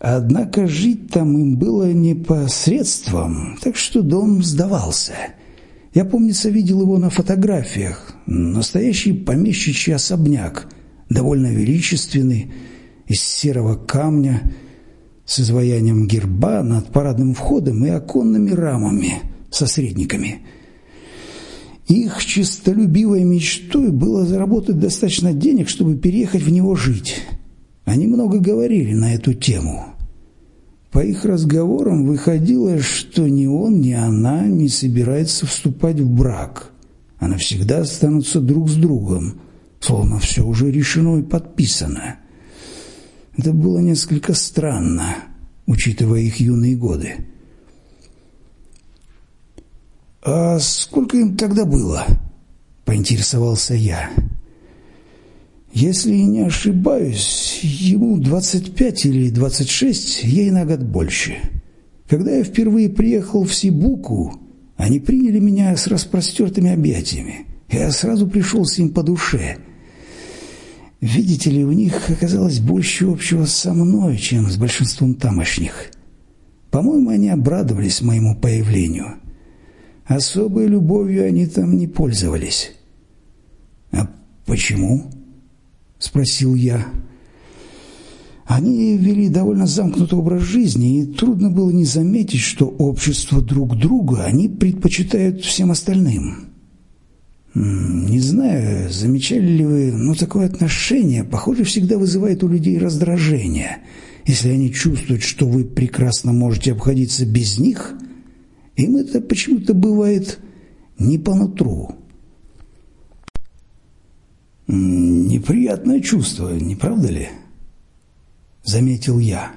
однако жить там им было непосредством, так что дом сдавался. Я, помнится, видел его на фотографиях. Настоящий помещичий особняк, довольно величественный, из серого камня – с изваянием герба над парадным входом и оконными рамами со средниками. Их чистолюбивой мечтой было заработать достаточно денег, чтобы переехать в него жить. Они много говорили на эту тему. По их разговорам выходило, что ни он, ни она не собирается вступать в брак, а навсегда останутся друг с другом, словно все уже решено и подписано. Это было несколько странно, учитывая их юные годы. «А сколько им тогда было?» – поинтересовался я. «Если не ошибаюсь, ему 25 или 26, ей на год больше. Когда я впервые приехал в Сибуку, они приняли меня с распростертыми объятиями. Я сразу пришел с ним по душе – Видите ли, у них оказалось больше общего со мной, чем с большинством тамошних. По-моему, они обрадовались моему появлению. Особой любовью они там не пользовались. «А почему?» – спросил я. Они вели довольно замкнутый образ жизни, и трудно было не заметить, что общество друг друга они предпочитают всем остальным. Не знаю, замечали ли вы, но такое отношение, похоже, всегда вызывает у людей раздражение. Если они чувствуют, что вы прекрасно можете обходиться без них, им это почему-то бывает не по нутру. Неприятное чувство, не правда ли? Заметил я.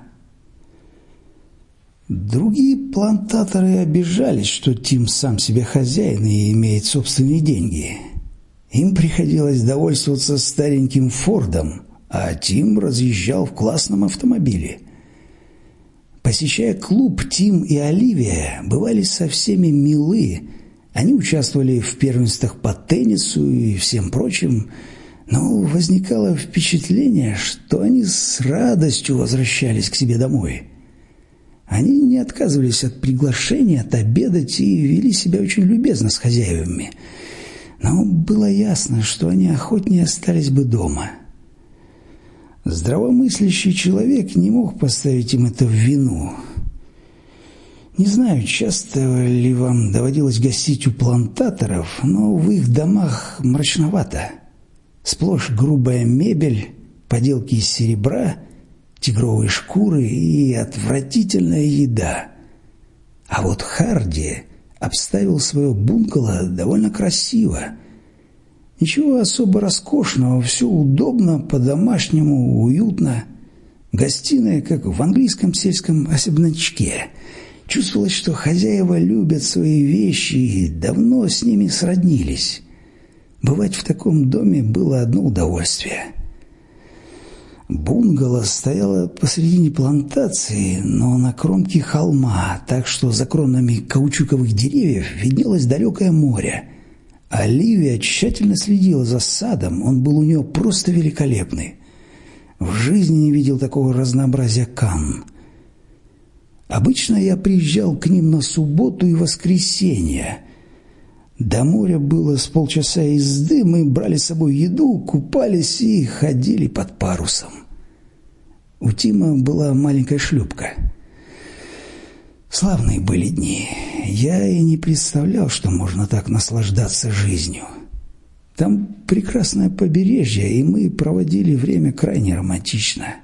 Другие плантаторы обижались, что Тим сам себе хозяин и имеет собственные деньги. Им приходилось довольствоваться стареньким Фордом, а Тим разъезжал в классном автомобиле. Посещая клуб, Тим и Оливия бывали со всеми милы. Они участвовали в первенствах по теннису и всем прочим, но возникало впечатление, что они с радостью возвращались к себе домой – они не отказывались от приглашения отобедать и вели себя очень любезно с хозяевами. Но было ясно, что они охотнее остались бы дома. Здравомыслящий человек не мог поставить им это в вину. Не знаю, часто ли вам доводилось гостить у плантаторов, но в их домах мрачновато. Сплошь грубая мебель, поделки из серебра – тигровые шкуры и отвратительная еда. А вот Харди обставил свое бунгало довольно красиво. Ничего особо роскошного, все удобно, по-домашнему, уютно. Гостиная, как в английском сельском особнячке. Чувствовалось, что хозяева любят свои вещи и давно с ними сроднились. Бывать в таком доме было одно удовольствие – Бунгало стояло посредине плантации, но на кромке холма, так что за кронами каучуковых деревьев виднелось далекое море. Оливия тщательно следила за садом, он был у нее просто великолепный. В жизни не видел такого разнообразия кан. Обычно я приезжал к ним на субботу и воскресенье. До моря было с полчаса езды, мы брали с собой еду, купались и ходили под парусом. У Тима была маленькая шлюпка. Славные были дни. Я и не представлял, что можно так наслаждаться жизнью. Там прекрасное побережье, и мы проводили время крайне романтично.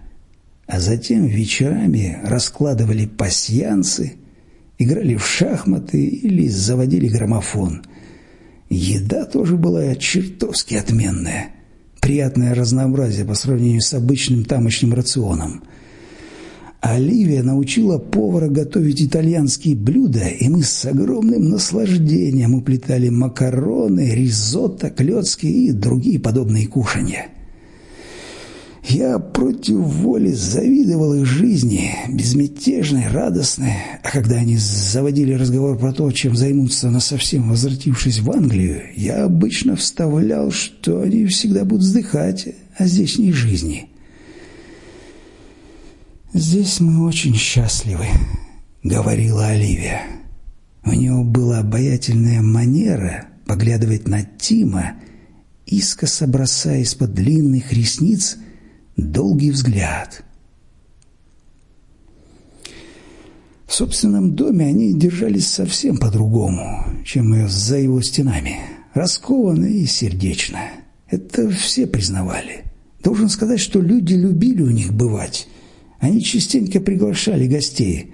А затем вечерами раскладывали пасьянсы, играли в шахматы или заводили граммофон. Еда тоже была чертовски отменная. Приятное разнообразие по сравнению с обычным тамошним рационом. Оливия научила повара готовить итальянские блюда, и мы с огромным наслаждением уплетали макароны, ризотто, клёцки и другие подобные кушанья. Я против воли завидовал их жизни, безмятежной, радостной, а когда они заводили разговор про то, чем займутся насовсем возвратившись в Англию, я обычно вставлял, что они всегда будут вздыхать о здешней жизни. «Здесь мы очень счастливы», — говорила Оливия. У него была обаятельная манера поглядывать на Тима, искоса бросая из-под длинных ресниц — долгий взгляд. В собственном доме они держались совсем по-другому, чем за его стенами. Раскованно и сердечно. Это все признавали. Должен сказать, что люди любили у них бывать. Они частенько приглашали гостей.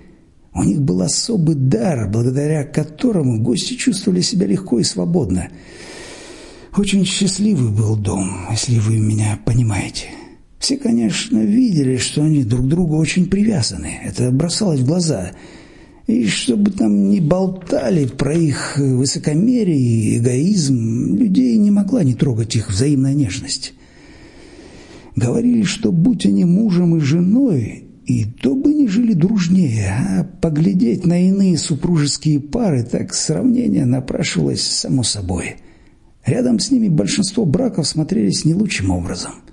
У них был особый дар, благодаря которому гости чувствовали себя легко и свободно. Очень счастливый был дом, если вы меня понимаете. Все, конечно, видели, что они друг к другу очень привязаны. Это бросалось в глаза. И чтобы там не болтали про их высокомерие и эгоизм, людей не могла не трогать их взаимная нежность. Говорили, что будь они мужем и женой, и то бы не жили дружнее, а поглядеть на иные супружеские пары, так сравнение напрашивалось само собой. Рядом с ними большинство браков смотрелись не лучшим образом.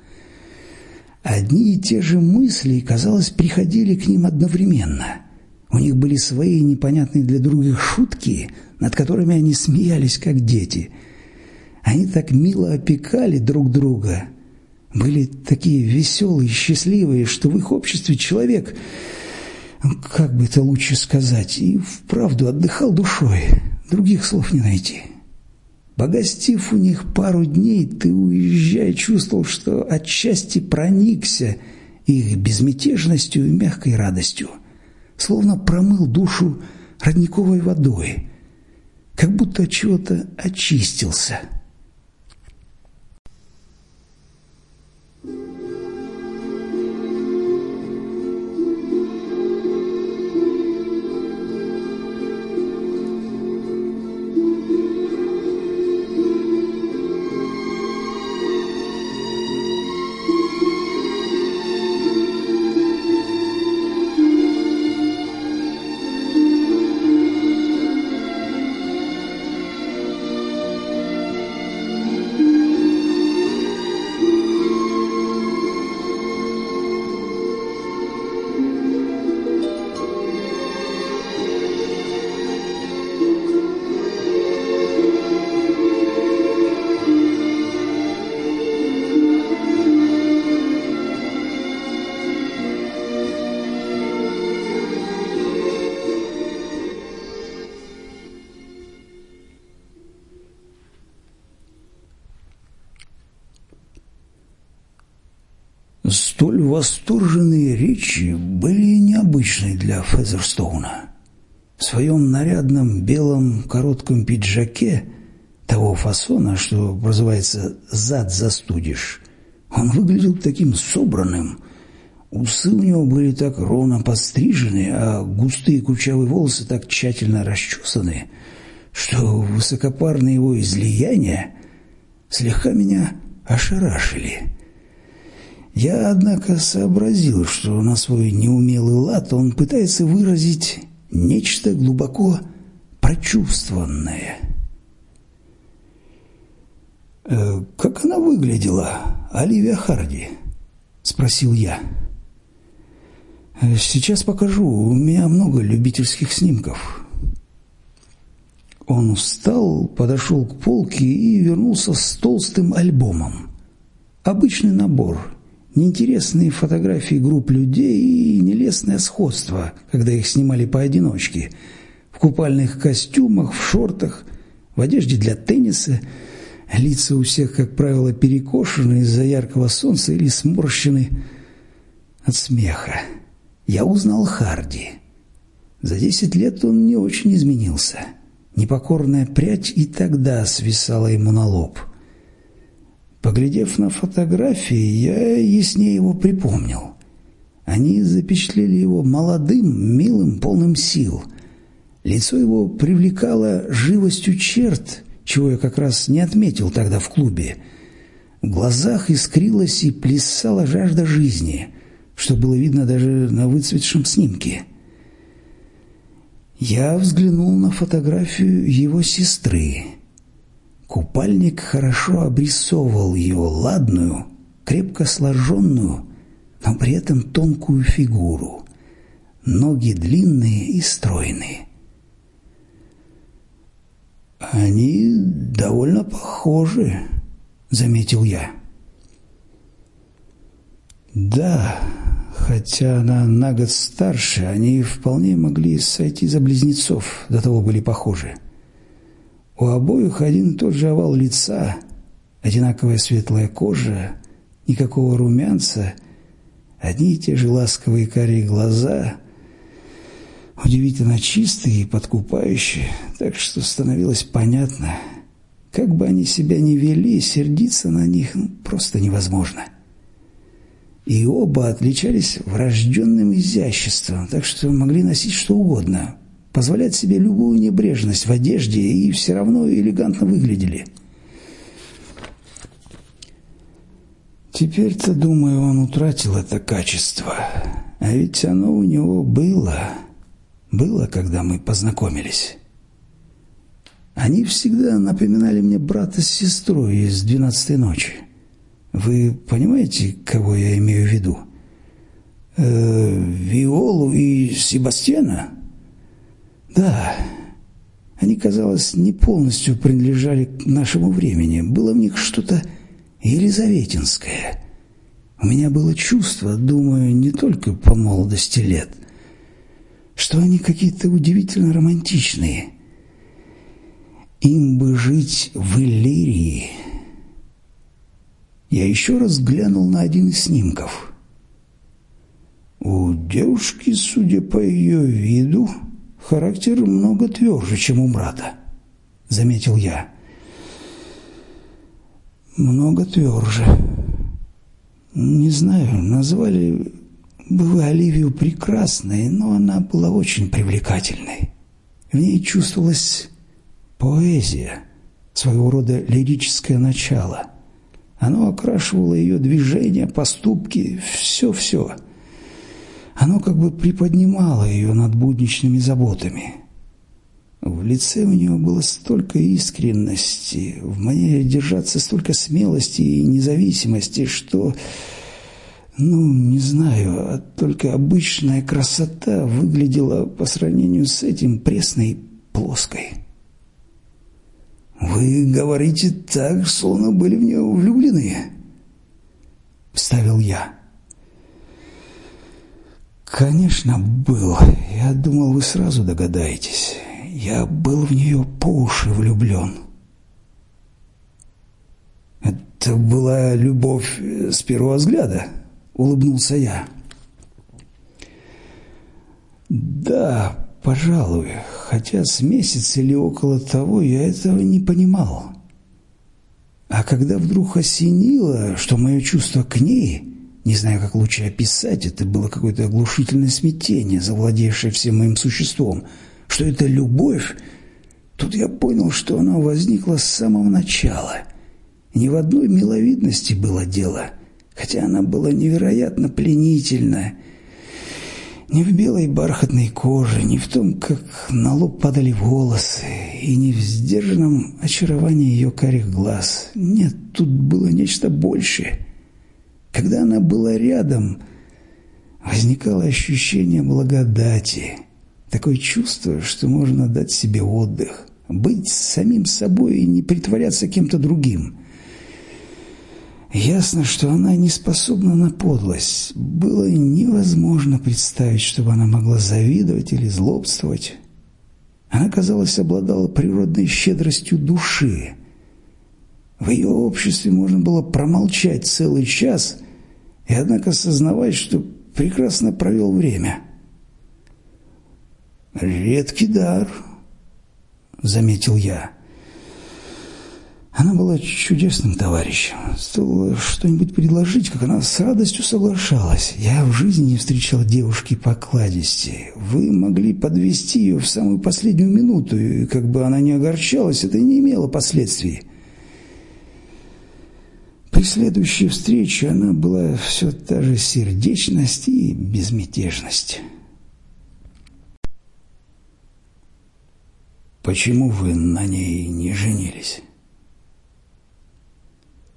Одни и те же мысли, казалось, приходили к ним одновременно. У них были свои непонятные для других шутки, над которыми они смеялись, как дети. Они так мило опекали друг друга, были такие веселые, счастливые, что в их обществе человек, как бы это лучше сказать, и вправду отдыхал душой. Других слов не найти. Погостив у них пару дней, ты, уезжая, чувствовал, что отчасти проникся их безмятежностью и мягкой радостью, словно промыл душу родниковой водой, как будто от чего-то очистился – восторженные речи были необычны для Фезерстоуна. В своем нарядном белом коротком пиджаке того фасона, что называется «зад застудишь», он выглядел таким собранным. Усы у него были так ровно подстрижены, а густые кучавые волосы так тщательно расчесаны, что высокопарные его излияния слегка меня ошарашили. Я, однако, сообразил, что на свой неумелый лад он пытается выразить нечто глубоко прочувствованное. «Э, «Как она выглядела, Оливия Харди?» – спросил я. «Э, «Сейчас покажу, у меня много любительских снимков». Он встал, подошел к полке и вернулся с толстым альбомом. Обычный набор – неинтересные фотографии групп людей и нелестное сходство, когда их снимали поодиночке, в купальных костюмах, в шортах, в одежде для тенниса. Лица у всех, как правило, перекошены из-за яркого солнца или сморщены от смеха. Я узнал Харди. За десять лет он не очень изменился. Непокорная прядь и тогда свисала ему на лоб – Поглядев на фотографии, я яснее его припомнил. Они запечатлели его молодым, милым, полным сил. Лицо его привлекало живостью черт, чего я как раз не отметил тогда в клубе. В глазах искрилась и плясала жажда жизни, что было видно даже на выцветшем снимке. Я взглянул на фотографию его сестры – Купальник хорошо обрисовывал ее ладную, крепко сложенную, но при этом тонкую фигуру. Ноги длинные и стройные. «Они довольно похожи», — заметил я. «Да, хотя она на год старше, они вполне могли сойти за близнецов, до того были похожи». У обоих один и тот же овал лица, одинаковая светлая кожа, никакого румянца, одни и те же ласковые карие глаза, удивительно чистые и подкупающие, так что становилось понятно, как бы они себя ни вели, сердиться на них ну, просто невозможно. И оба отличались врожденным изяществом, так что могли носить что угодно – позволять себе любую небрежность в одежде и все равно элегантно выглядели. Теперь-то, думаю, он утратил это качество. А ведь оно у него было. Было, когда мы познакомились. Они всегда напоминали мне брата с сестрой из «Двенадцатой ночи». Вы понимаете, кого я имею в виду? Э, Виолу и Себастьяна? Да, они, казалось, не полностью принадлежали к нашему времени. Было в них что-то елизаветинское. У меня было чувство, думаю, не только по молодости лет, что они какие-то удивительно романтичные. Им бы жить в Иллирии. Я еще раз глянул на один из снимков. У девушки, судя по ее виду, характер много тверже, чем у брата, заметил я. Много тверже. Не знаю, назвали бы вы Оливию прекрасной, но она была очень привлекательной. В ней чувствовалась поэзия, своего рода лирическое начало. Оно окрашивало ее движения, поступки, все-все – оно как бы приподнимало ее над будничными заботами. В лице у нее было столько искренности, в манере держаться столько смелости и независимости, что, ну, не знаю, только обычная красота выглядела по сравнению с этим пресной плоской. «Вы говорите так, словно были в нее влюблены», — вставил я. «Конечно, был. Я думал, вы сразу догадаетесь. Я был в нее по уши влюблен». «Это была любовь с первого взгляда?» — улыбнулся я. «Да, пожалуй, хотя с месяца или около того я этого не понимал. А когда вдруг осенило, что мое чувство к ней не знаю, как лучше описать, это было какое-то оглушительное смятение, завладевшее всем моим существом. Что это любовь? Тут я понял, что она возникла с самого начала. Ни в одной миловидности было дело, хотя она была невероятно пленительна. Ни в белой бархатной коже, ни в том, как на лоб падали волосы, и ни в сдержанном очаровании ее карих глаз. Нет, тут было нечто большее — когда она была рядом, возникало ощущение благодати, такое чувство, что можно дать себе отдых, быть самим собой и не притворяться кем-то другим. Ясно, что она не способна на подлость. Было невозможно представить, чтобы она могла завидовать или злобствовать. Она, казалось, обладала природной щедростью души. В ее обществе можно было промолчать целый час и, однако, осознавать, что прекрасно провел время. «Редкий дар», — заметил я. Она была чудесным товарищем. Стоило что-нибудь предложить, как она с радостью соглашалась. Я в жизни не встречал девушки покладисти. Вы могли подвести ее в самую последнюю минуту, и как бы она не огорчалась, это не имело последствий. При следующей встрече она была все та же сердечность и безмятежность. «Почему вы на ней не женились?»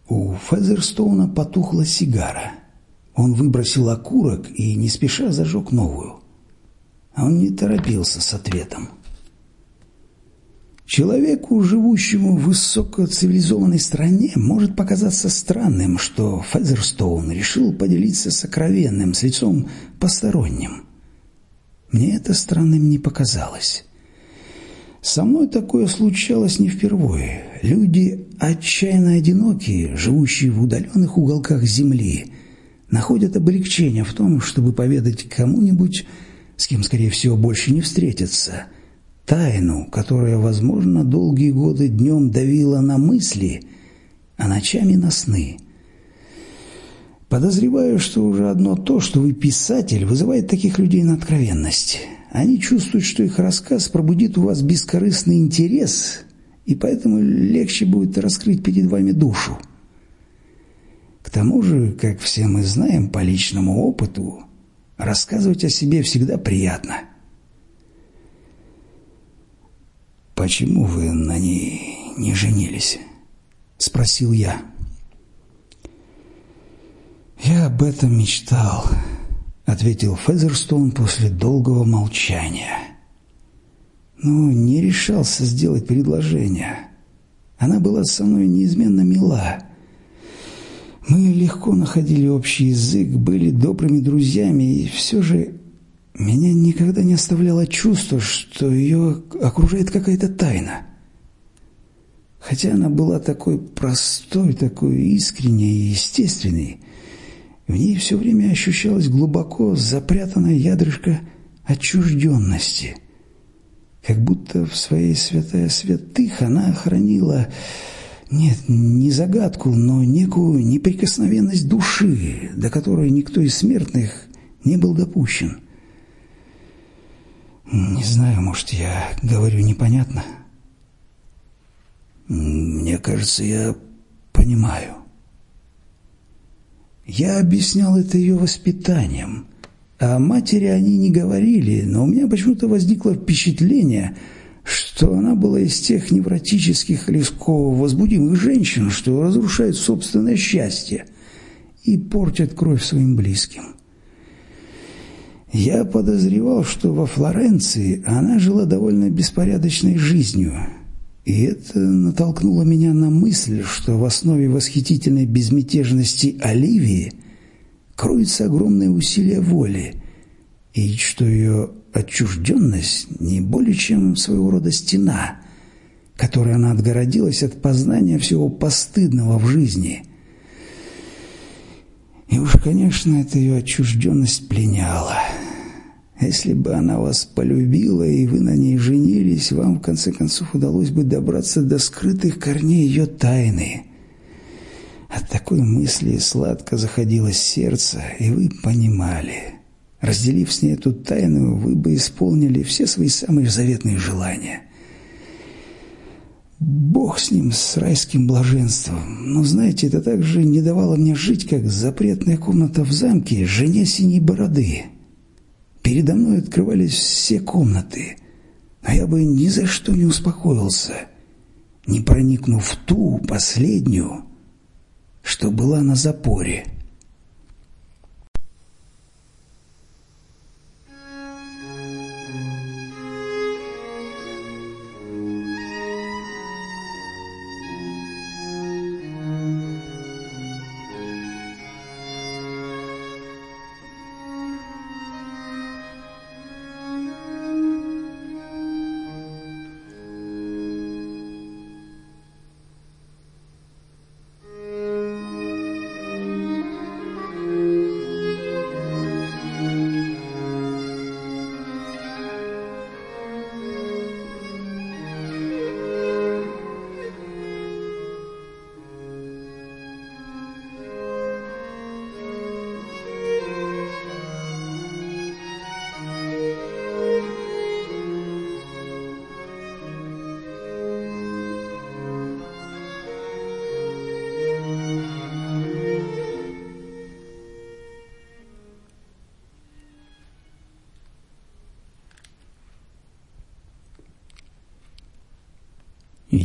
У Фезерстоуна потухла сигара. Он выбросил окурок и не спеша зажег новую. Он не торопился с ответом. Человеку, живущему в высокоцивилизованной стране, может показаться странным, что Фезерстоун решил поделиться сокровенным с лицом посторонним. Мне это странным не показалось. Со мной такое случалось не впервые. Люди отчаянно одинокие, живущие в удаленных уголках земли, находят облегчение в том, чтобы поведать кому-нибудь, с кем, скорее всего, больше не встретятся, тайну, которая, возможно, долгие годы днем давила на мысли, а ночами на сны. Подозреваю, что уже одно то, что вы писатель, вызывает таких людей на откровенность – они чувствуют, что их рассказ пробудит у вас бескорыстный интерес, и поэтому легче будет раскрыть перед вами душу. К тому же, как все мы знаем по личному опыту, рассказывать о себе всегда приятно. «Почему вы на ней не женились?» – спросил я. «Я об этом мечтал». — ответил Фезерстоун после долгого молчания. Но не решался сделать предложение. Она была со мной неизменно мила. Мы легко находили общий язык, были добрыми друзьями, и все же меня никогда не оставляло чувство, что ее окружает какая-то тайна. Хотя она была такой простой, такой искренней и естественной, в ней все время ощущалось глубоко запрятанное ядрышко отчужденности. Как будто в своей святая святых она хранила, нет, не загадку, но некую неприкосновенность души, до которой никто из смертных не был допущен. Не знаю, может, я говорю непонятно. Мне кажется, я понимаю. Я объяснял это ее воспитанием. О матери они не говорили, но у меня почему-то возникло впечатление, что она была из тех невротических, легко возбудимых женщин, что разрушают собственное счастье и портят кровь своим близким. Я подозревал, что во Флоренции она жила довольно беспорядочной жизнью – и это натолкнуло меня на мысль, что в основе восхитительной безмятежности Оливии кроется огромное усилие воли, и что ее отчужденность не более чем своего рода стена, которой она отгородилась от познания всего постыдного в жизни. И уж, конечно, эта ее отчужденность пленяла – если бы она вас полюбила, и вы на ней женились, вам, в конце концов, удалось бы добраться до скрытых корней ее тайны. От такой мысли сладко заходилось сердце, и вы понимали. Разделив с ней эту тайну, вы бы исполнили все свои самые заветные желания. Бог с ним, с райским блаженством. Но, знаете, это также не давало мне жить, как запретная комната в замке жене синей бороды». Передо мной открывались все комнаты, но я бы ни за что не успокоился, не проникнув в ту последнюю, что была на запоре.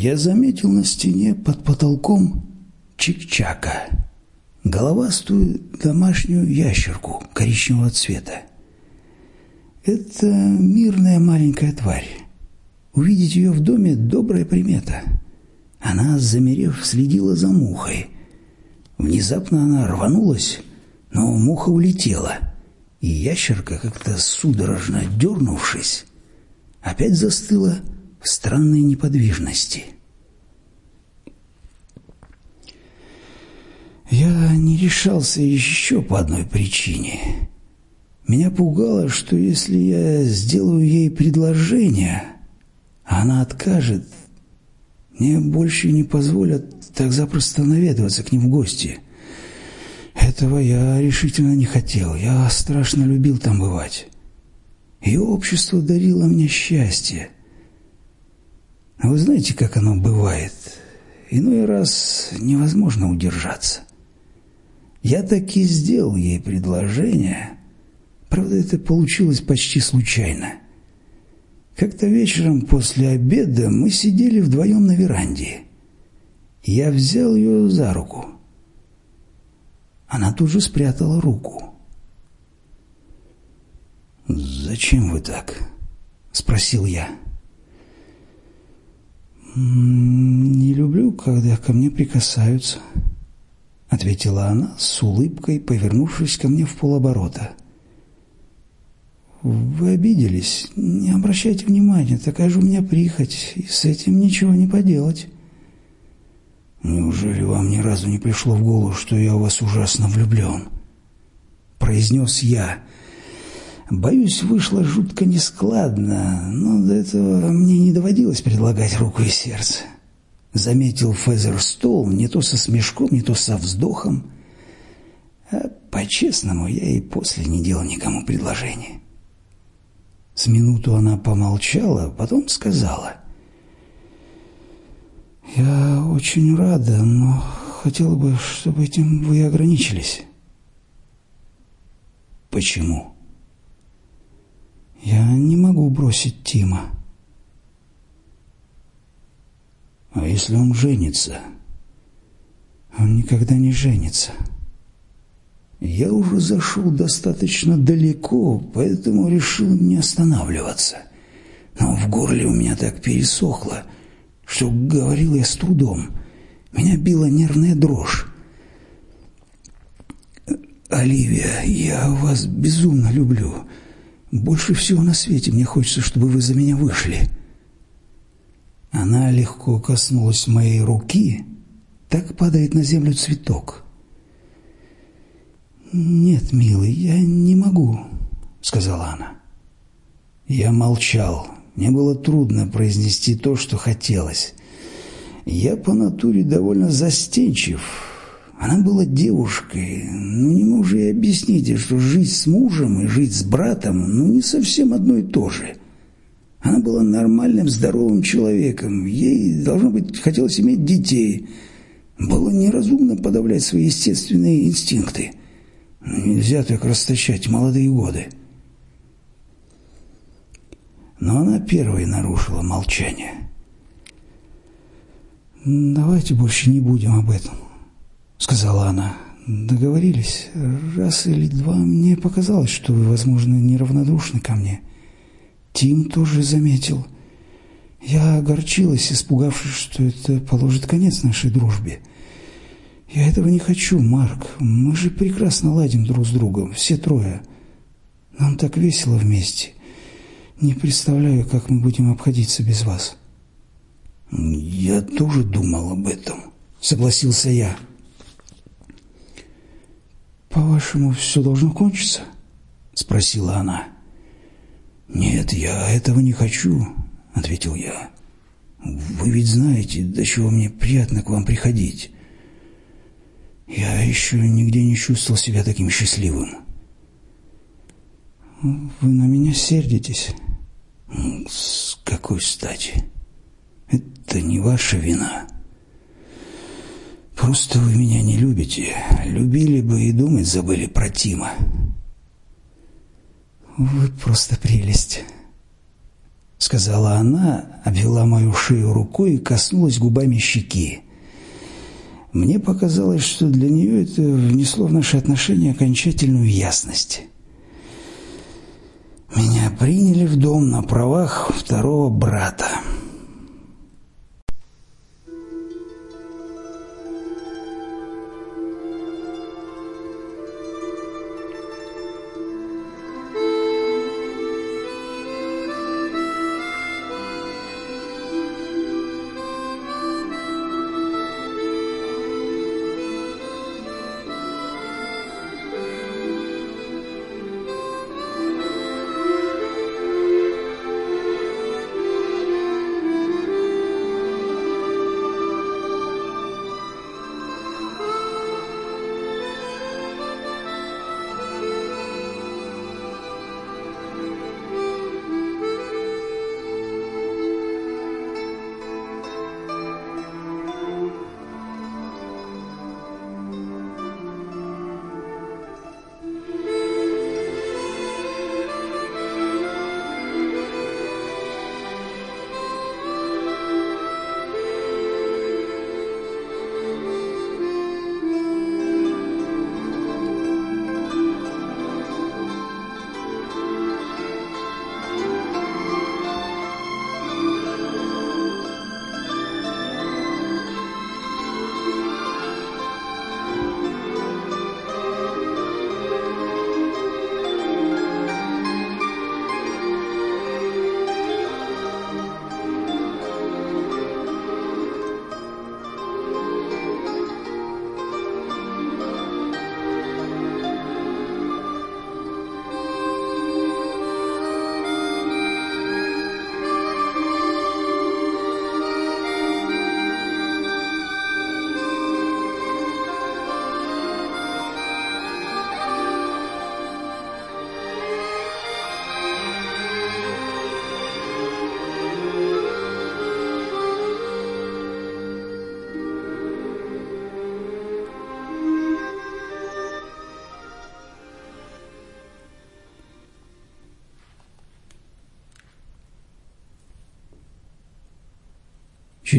Я заметил на стене под потолком чик-чака, головастую домашнюю ящерку коричневого цвета. Это мирная маленькая тварь. Увидеть ее в доме – добрая примета. Она, замерев, следила за мухой. Внезапно она рванулась, но муха улетела, и ящерка, как-то судорожно дернувшись, опять застыла в странной неподвижности. Я не решался еще по одной причине. Меня пугало, что если я сделаю ей предложение, она откажет, мне больше не позволят так запросто наведываться к ним в гости. Этого я решительно не хотел. Я страшно любил там бывать. Ее общество дарило мне счастье. А вы знаете, как оно бывает? Иной раз невозможно удержаться. Я таки сделал ей предложение. Правда, это получилось почти случайно. Как-то вечером после обеда мы сидели вдвоем на веранде. Я взял ее за руку. Она тут же спрятала руку. «Зачем вы так?» — спросил я. «Не люблю, когда ко мне прикасаются», — ответила она с улыбкой, повернувшись ко мне в полоборота. «Вы обиделись? Не обращайте внимания, такая же у меня прихоть, и с этим ничего не поделать». «Неужели вам ни разу не пришло в голову, что я у вас ужасно влюблен?» Произнес я, — Боюсь, вышло жутко нескладно, но до этого мне не доводилось предлагать руку и сердце. Заметил Фезерстол не то со смешком, не то со вздохом. А по-честному, я и после не делал никому предложения. С минуту она помолчала, потом сказала. «Я очень рада, но хотела бы, чтобы этим вы ограничились». «Почему?» Я не могу бросить Тима. А если он женится? Он никогда не женится. Я уже зашел достаточно далеко, поэтому решил не останавливаться. Но в горле у меня так пересохло, что говорил я с трудом. Меня била нервная дрожь. «Оливия, я вас безумно люблю. Больше всего на свете мне хочется, чтобы вы за меня вышли. Она легко коснулась моей руки, так падает на землю цветок. «Нет, милый, я не могу», — сказала она. Я молчал. Мне было трудно произнести то, что хотелось. Я по натуре довольно застенчив, она была девушкой, ну не могу же и объяснить, что жить с мужем и жить с братом, ну не совсем одно и то же. Она была нормальным, здоровым человеком, ей, должно быть, хотелось иметь детей. Было неразумно подавлять свои естественные инстинкты. Нельзя так расточать молодые годы. Но она первой нарушила молчание. «Давайте больше не будем об этом», сказала она. Договорились. Раз или два мне показалось, что вы, возможно, неравнодушны ко мне. Тим тоже заметил. Я огорчилась, испугавшись, что это положит конец нашей дружбе. Я этого не хочу, Марк. Мы же прекрасно ладим друг с другом, все трое. Нам так весело вместе. Не представляю, как мы будем обходиться без вас. Я тоже думал об этом, согласился я. «По-вашему, все должно кончиться?» — спросила она. «Нет, я этого не хочу», — ответил я. «Вы ведь знаете, до чего мне приятно к вам приходить. Я еще нигде не чувствовал себя таким счастливым». «Вы на меня сердитесь?» «С какой стати? Это не ваша вина». Просто вы меня не любите. Любили бы и думать забыли про Тима. Вы просто прелесть. сказала она, обвела мою шею рукой и коснулась губами щеки. Мне показалось, что для нее это внесло в наши отношения окончательную ясность. Меня приняли в дом на правах второго брата.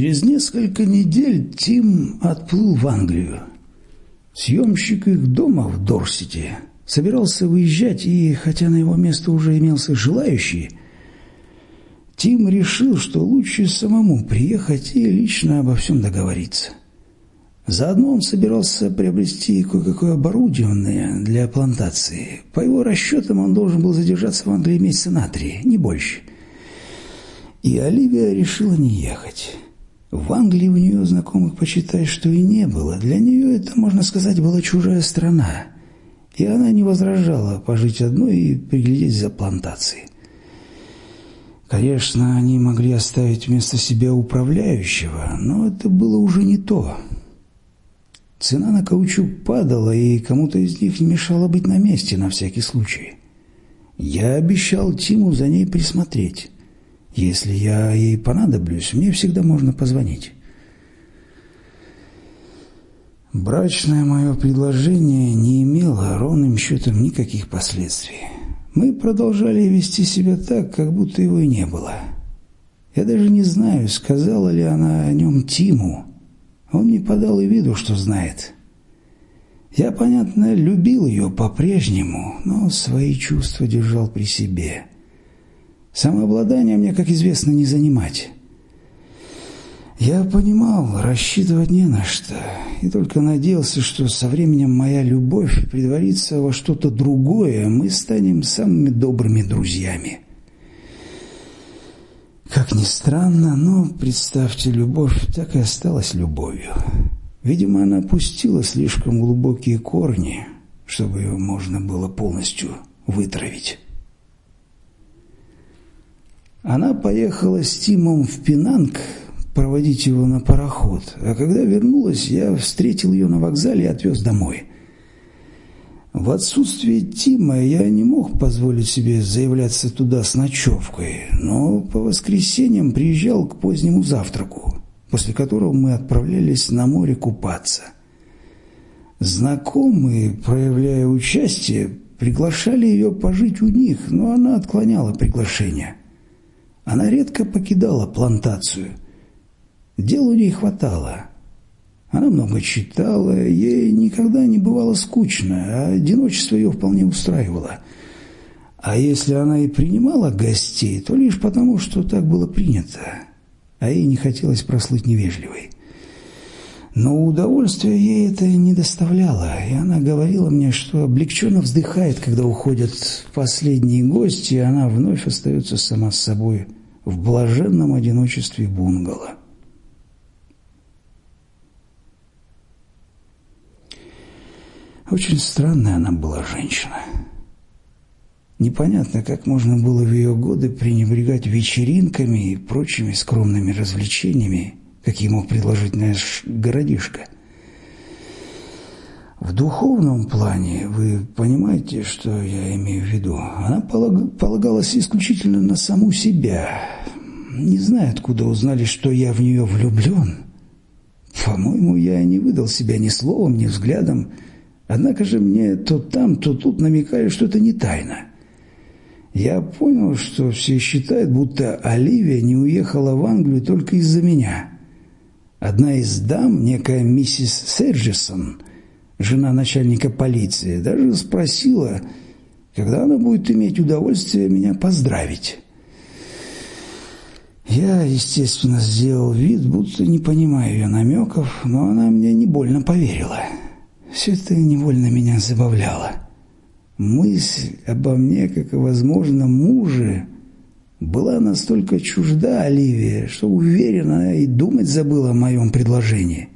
Через несколько недель Тим отплыл в Англию. Съемщик их дома в Дорсете собирался выезжать, и хотя на его место уже имелся желающий, Тим решил, что лучше самому приехать и лично обо всем договориться. Заодно он собирался приобрести кое-какое оборудование для плантации. По его расчетам он должен был задержаться в Англии месяца на три, не больше. И Оливия решила не ехать. В Англии у нее знакомых, почитай, что и не было. Для нее это, можно сказать, была чужая страна. И она не возражала пожить одной и приглядеть за плантацией. Конечно, они могли оставить вместо себя управляющего, но это было уже не то. Цена на каучук падала, и кому-то из них не мешало быть на месте на всякий случай. Я обещал Тиму за ней присмотреть. Если я ей понадоблюсь, мне всегда можно позвонить. Брачное мое предложение не имело ровным счетом никаких последствий. Мы продолжали вести себя так, как будто его и не было. Я даже не знаю, сказала ли она о нем Тиму. Он не подал и виду, что знает. Я, понятно, любил ее по-прежнему, но свои чувства держал при себе. Самообладание мне, как известно, не занимать. Я понимал, рассчитывать не на что, и только надеялся, что со временем моя любовь предварится во что-то другое, мы станем самыми добрыми друзьями. Как ни странно, но, представьте, любовь так и осталась любовью. Видимо, она опустила слишком глубокие корни, чтобы ее можно было полностью вытравить. Она поехала с Тимом в Пинанг проводить его на пароход, а когда вернулась, я встретил ее на вокзале и отвез домой. В отсутствие Тима я не мог позволить себе заявляться туда с ночевкой, но по воскресеньям приезжал к позднему завтраку, после которого мы отправлялись на море купаться. Знакомые, проявляя участие, приглашали ее пожить у них, но она отклоняла приглашение – Она редко покидала плантацию. Дел у ней хватало. Она много читала, ей никогда не бывало скучно, а одиночество ее вполне устраивало. А если она и принимала гостей, то лишь потому, что так было принято, а ей не хотелось прослыть невежливой. Но удовольствия ей это не доставляло, и она говорила мне, что облегченно вздыхает, когда уходят последние гости, и она вновь остается сама с собой в блаженном одиночестве бунгало. Очень странная она была женщина. Непонятно, как можно было в ее годы пренебрегать вечеринками и прочими скромными развлечениями, какие мог предложить наш городишко. В духовном плане вы понимаете, что я имею в виду? Она полагалась исключительно на саму себя. Не знаю, откуда узнали, что я в нее влюблен. По-моему, я не выдал себя ни словом, ни взглядом, Однако же мне то там, то тут намекали, что это не тайна. Я понял, что все считают, будто Оливия не уехала в Англию только из-за меня. Одна из дам, некая миссис Серджисон, жена начальника полиции, даже спросила, когда она будет иметь удовольствие меня поздравить. Я, естественно, сделал вид, будто не понимаю ее намеков, но она мне не больно поверила. Все это невольно меня забавляло. Мысль обо мне, как о возможном муже, была настолько чужда Оливии, что уверена и думать забыла о моем предложении.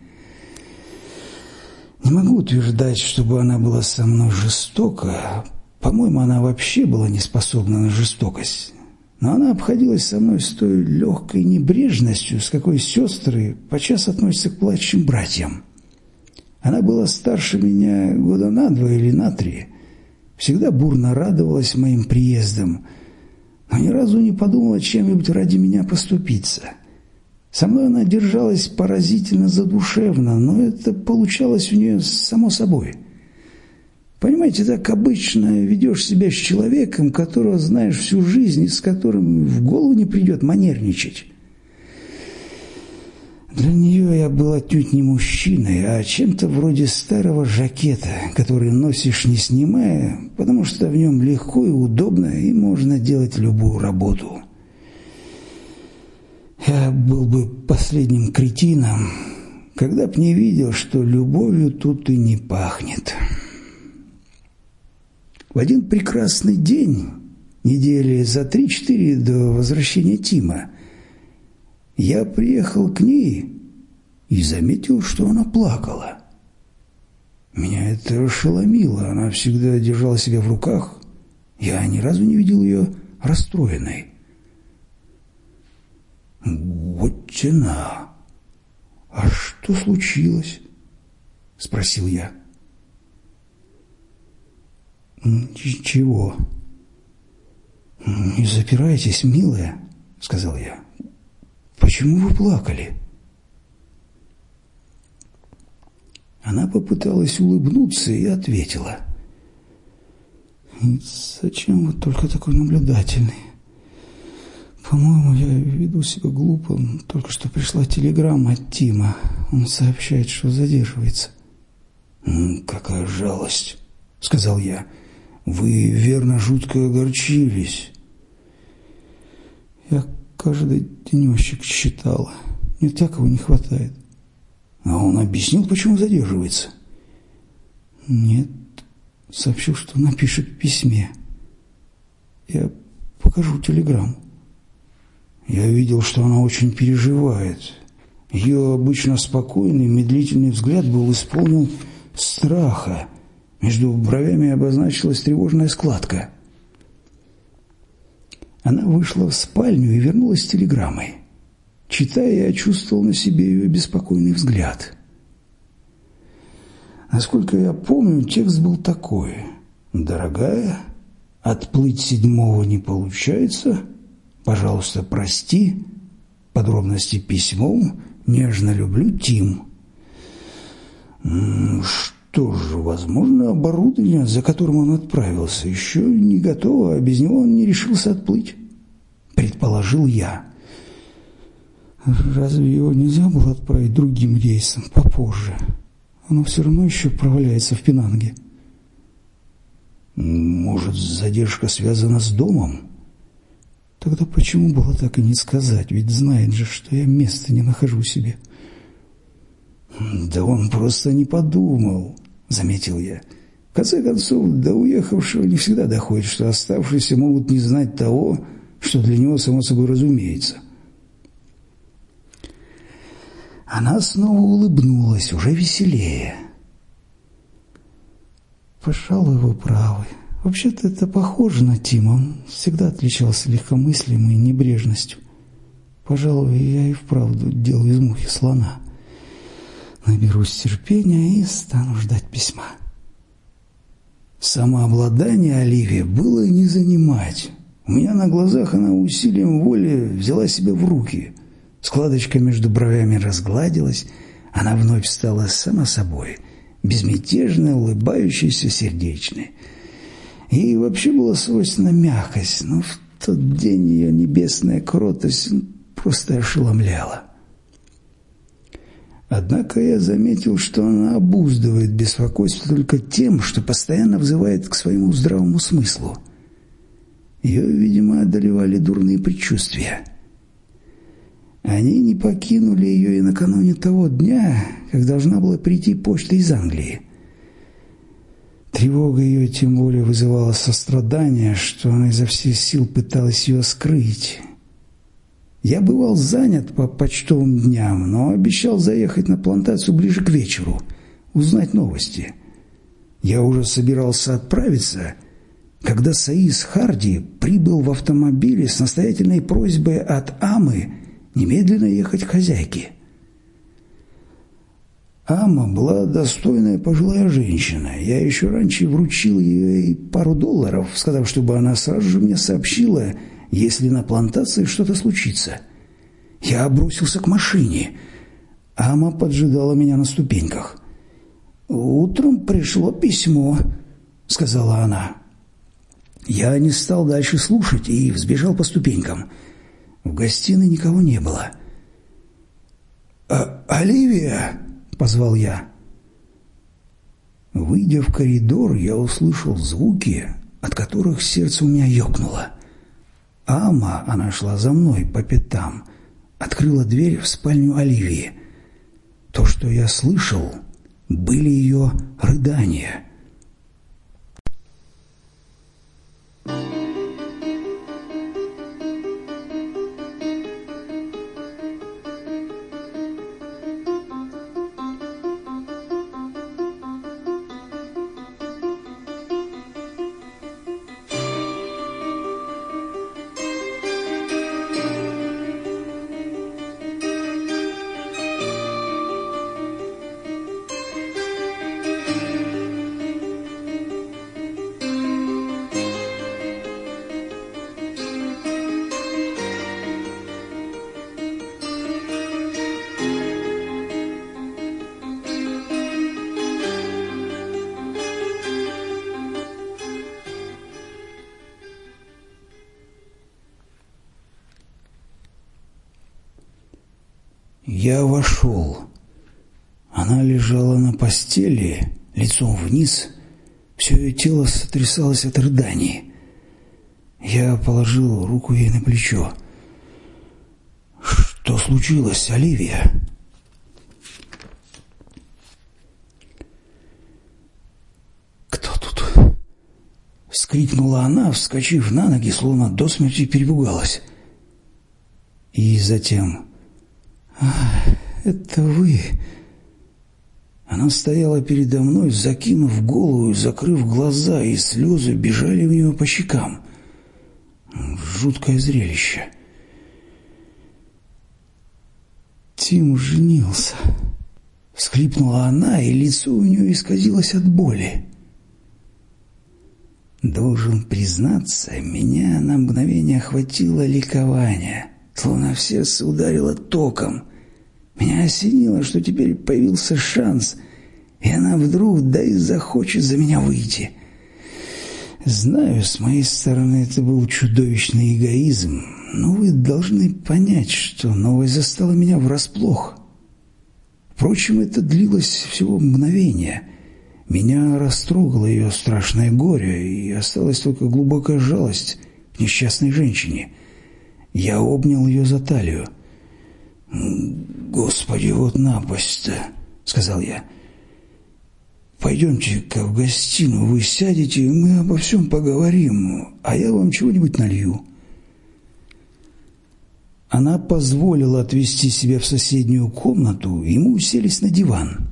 Не могу утверждать, чтобы она была со мной жестока. По-моему, она вообще была не способна на жестокость. Но она обходилась со мной с той легкой небрежностью, с какой сестры подчас относятся к младшим братьям. Она была старше меня года на два или на три. Всегда бурно радовалась моим приездам, но ни разу не подумала чем-нибудь ради меня поступиться. Со мной она держалась поразительно задушевно, но это получалось у нее само собой. Понимаете, так обычно ведешь себя с человеком, которого знаешь всю жизнь и с которым в голову не придет манерничать. Для нее я был отнюдь не мужчиной, а чем-то вроде старого жакета, который носишь не снимая, потому что в нем легко и удобно, и можно делать любую работу. Я был бы последним кретином, когда б не видел, что любовью тут и не пахнет. В один прекрасный день, недели за три-четыре до возвращения Тима, я приехал к ней и заметил, что она плакала. Меня это ошеломило. Она всегда держала себя в руках. Я ни разу не видел ее расстроенной. «Вот тена! А что случилось?» — спросил я. «Чего?» «Не запирайтесь, милая», — сказал я. Почему вы плакали?» Она попыталась улыбнуться и ответила. «Зачем вы только такой наблюдательный? По-моему, я веду себя глупо. Только что пришла телеграмма от Тима. Он сообщает, что задерживается». «Какая жалость», — сказал я. «Вы, верно, жутко огорчились». Я каждый денечек считала. Мне такого не хватает. А он объяснил, почему задерживается? Нет, сообщил, что напишет в письме. Я покажу телеграмму. Я видел, что она очень переживает. Ее обычно спокойный, медлительный взгляд был исполнен страха. Между бровями обозначилась тревожная складка. Она вышла в спальню и вернулась с телеграммой. Читая, я чувствовал на себе ее беспокойный взгляд. Насколько я помню, текст был такой. «Дорогая, отплыть седьмого не получается. Пожалуйста, прости. Подробности письмом. Нежно люблю, Тим». Что же, возможно, оборудование, за которым он отправился, еще не готово, а без него он не решился отплыть. предположил я. Разве его нельзя было отправить другим рейсом попозже? Оно все равно еще проваляется в Пенанге. Может, задержка связана с домом? Тогда почему было так и не сказать? Ведь знает же, что я места не нахожу себе. Да он просто не подумал, заметил я. В конце концов, до уехавшего не всегда доходит, что оставшиеся могут не знать того, что для него само собой разумеется. Она снова улыбнулась, уже веселее. Пожалуй, вы правы. Вообще-то это похоже на Тима. Он всегда отличался легкомыслием и небрежностью. Пожалуй, я и вправду делаю из мухи слона. Наберусь терпения и стану ждать письма. Самообладание Оливии было не занимать. У меня на глазах она усилием воли взяла себя в руки. Складочка между бровями разгладилась, она вновь стала сама собой, безмятежной, улыбающейся, сердечной. Ей вообще была свойственна мягкость, но в тот день ее небесная кротость просто ошеломляла. Однако я заметил, что она обуздывает беспокойство только тем, что постоянно взывает к своему здравому смыслу. Ее, видимо, одолевали дурные предчувствия. Они не покинули ее и накануне того дня, как должна была прийти почта из Англии. Тревога ее тем более вызывала сострадание, что она изо всех сил пыталась ее скрыть. Я бывал занят по почтовым дням, но обещал заехать на плантацию ближе к вечеру, узнать новости. Я уже собирался отправиться, когда Саис Харди прибыл в автомобиле с настоятельной просьбой от Амы немедленно ехать к хозяйке. Ама была достойная пожилая женщина. Я еще раньше вручил ей пару долларов, сказав, чтобы она сразу же мне сообщила, если на плантации что-то случится. Я бросился к машине. Ама поджидала меня на ступеньках. «Утром пришло письмо», — сказала она. Я не стал дальше слушать и взбежал по ступенькам. В гостиной никого не было. «А, «Оливия!» — позвал я. Выйдя в коридор, я услышал звуки, от которых сердце у меня ёкнуло. Ама, она шла за мной по пятам, открыла дверь в спальню Оливии. То, что я слышал, были ее рыдания. Постели, лицом вниз. Все ее тело сотрясалось от рыданий. Я положил руку ей на плечо. «Что случилось, Оливия?» «Кто тут?» Скрикнула она, вскочив на ноги, словно до смерти перепугалась. И затем это вы...» Она стояла передо мной, закинув голову и закрыв глаза, и слезы бежали у нее по щекам. Жуткое зрелище. Тим женился. Всхлипнула она, и лицо у нее исказилось от боли. Должен признаться, меня на мгновение охватило ликование — словно в сердце ударило током. Меня осенило, что теперь появился шанс, и она вдруг да и захочет за меня выйти. Знаю, с моей стороны это был чудовищный эгоизм, Но вы должны понять, что новость застала меня врасплох. Впрочем, это длилось всего мгновение. Меня растрогало ее страшное горе, и осталась только глубокая жалость к несчастной женщине. Я обнял ее за талию. «Господи, вот напасть-то!» — сказал я. «Пойдемте-ка в гостиную, вы сядете, мы обо всем поговорим, а я вам чего-нибудь налью». Она позволила отвести себя в соседнюю комнату, и мы уселись на диван.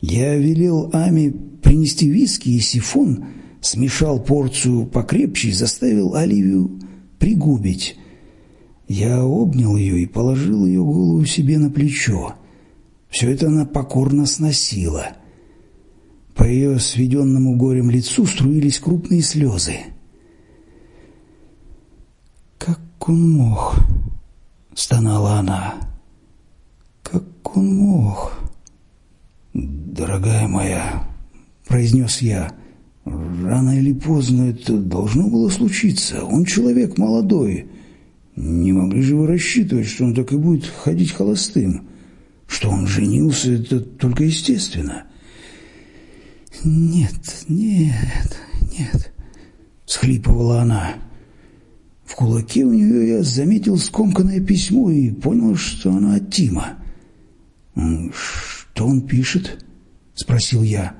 Я велел Аме принести виски и сифон, смешал порцию покрепче и заставил Оливию пригубить. Я обнял ее и положил ее голову себе на плечо. Все это она покорно сносила. По ее сведенному горем лицу струились крупные слезы. «Как он мог?» — стонала она. «Как он мог?» «Дорогая моя», — произнес я, — «рано или поздно это должно было случиться. Он человек молодой. Не могли же вы рассчитывать, что он так и будет ходить холостым? Что он женился, это только естественно». «Нет, нет, нет», — схлипывала она. В кулаке у нее я заметил скомканное письмо и понял, что оно от Тима. «Что он пишет?» — спросил я.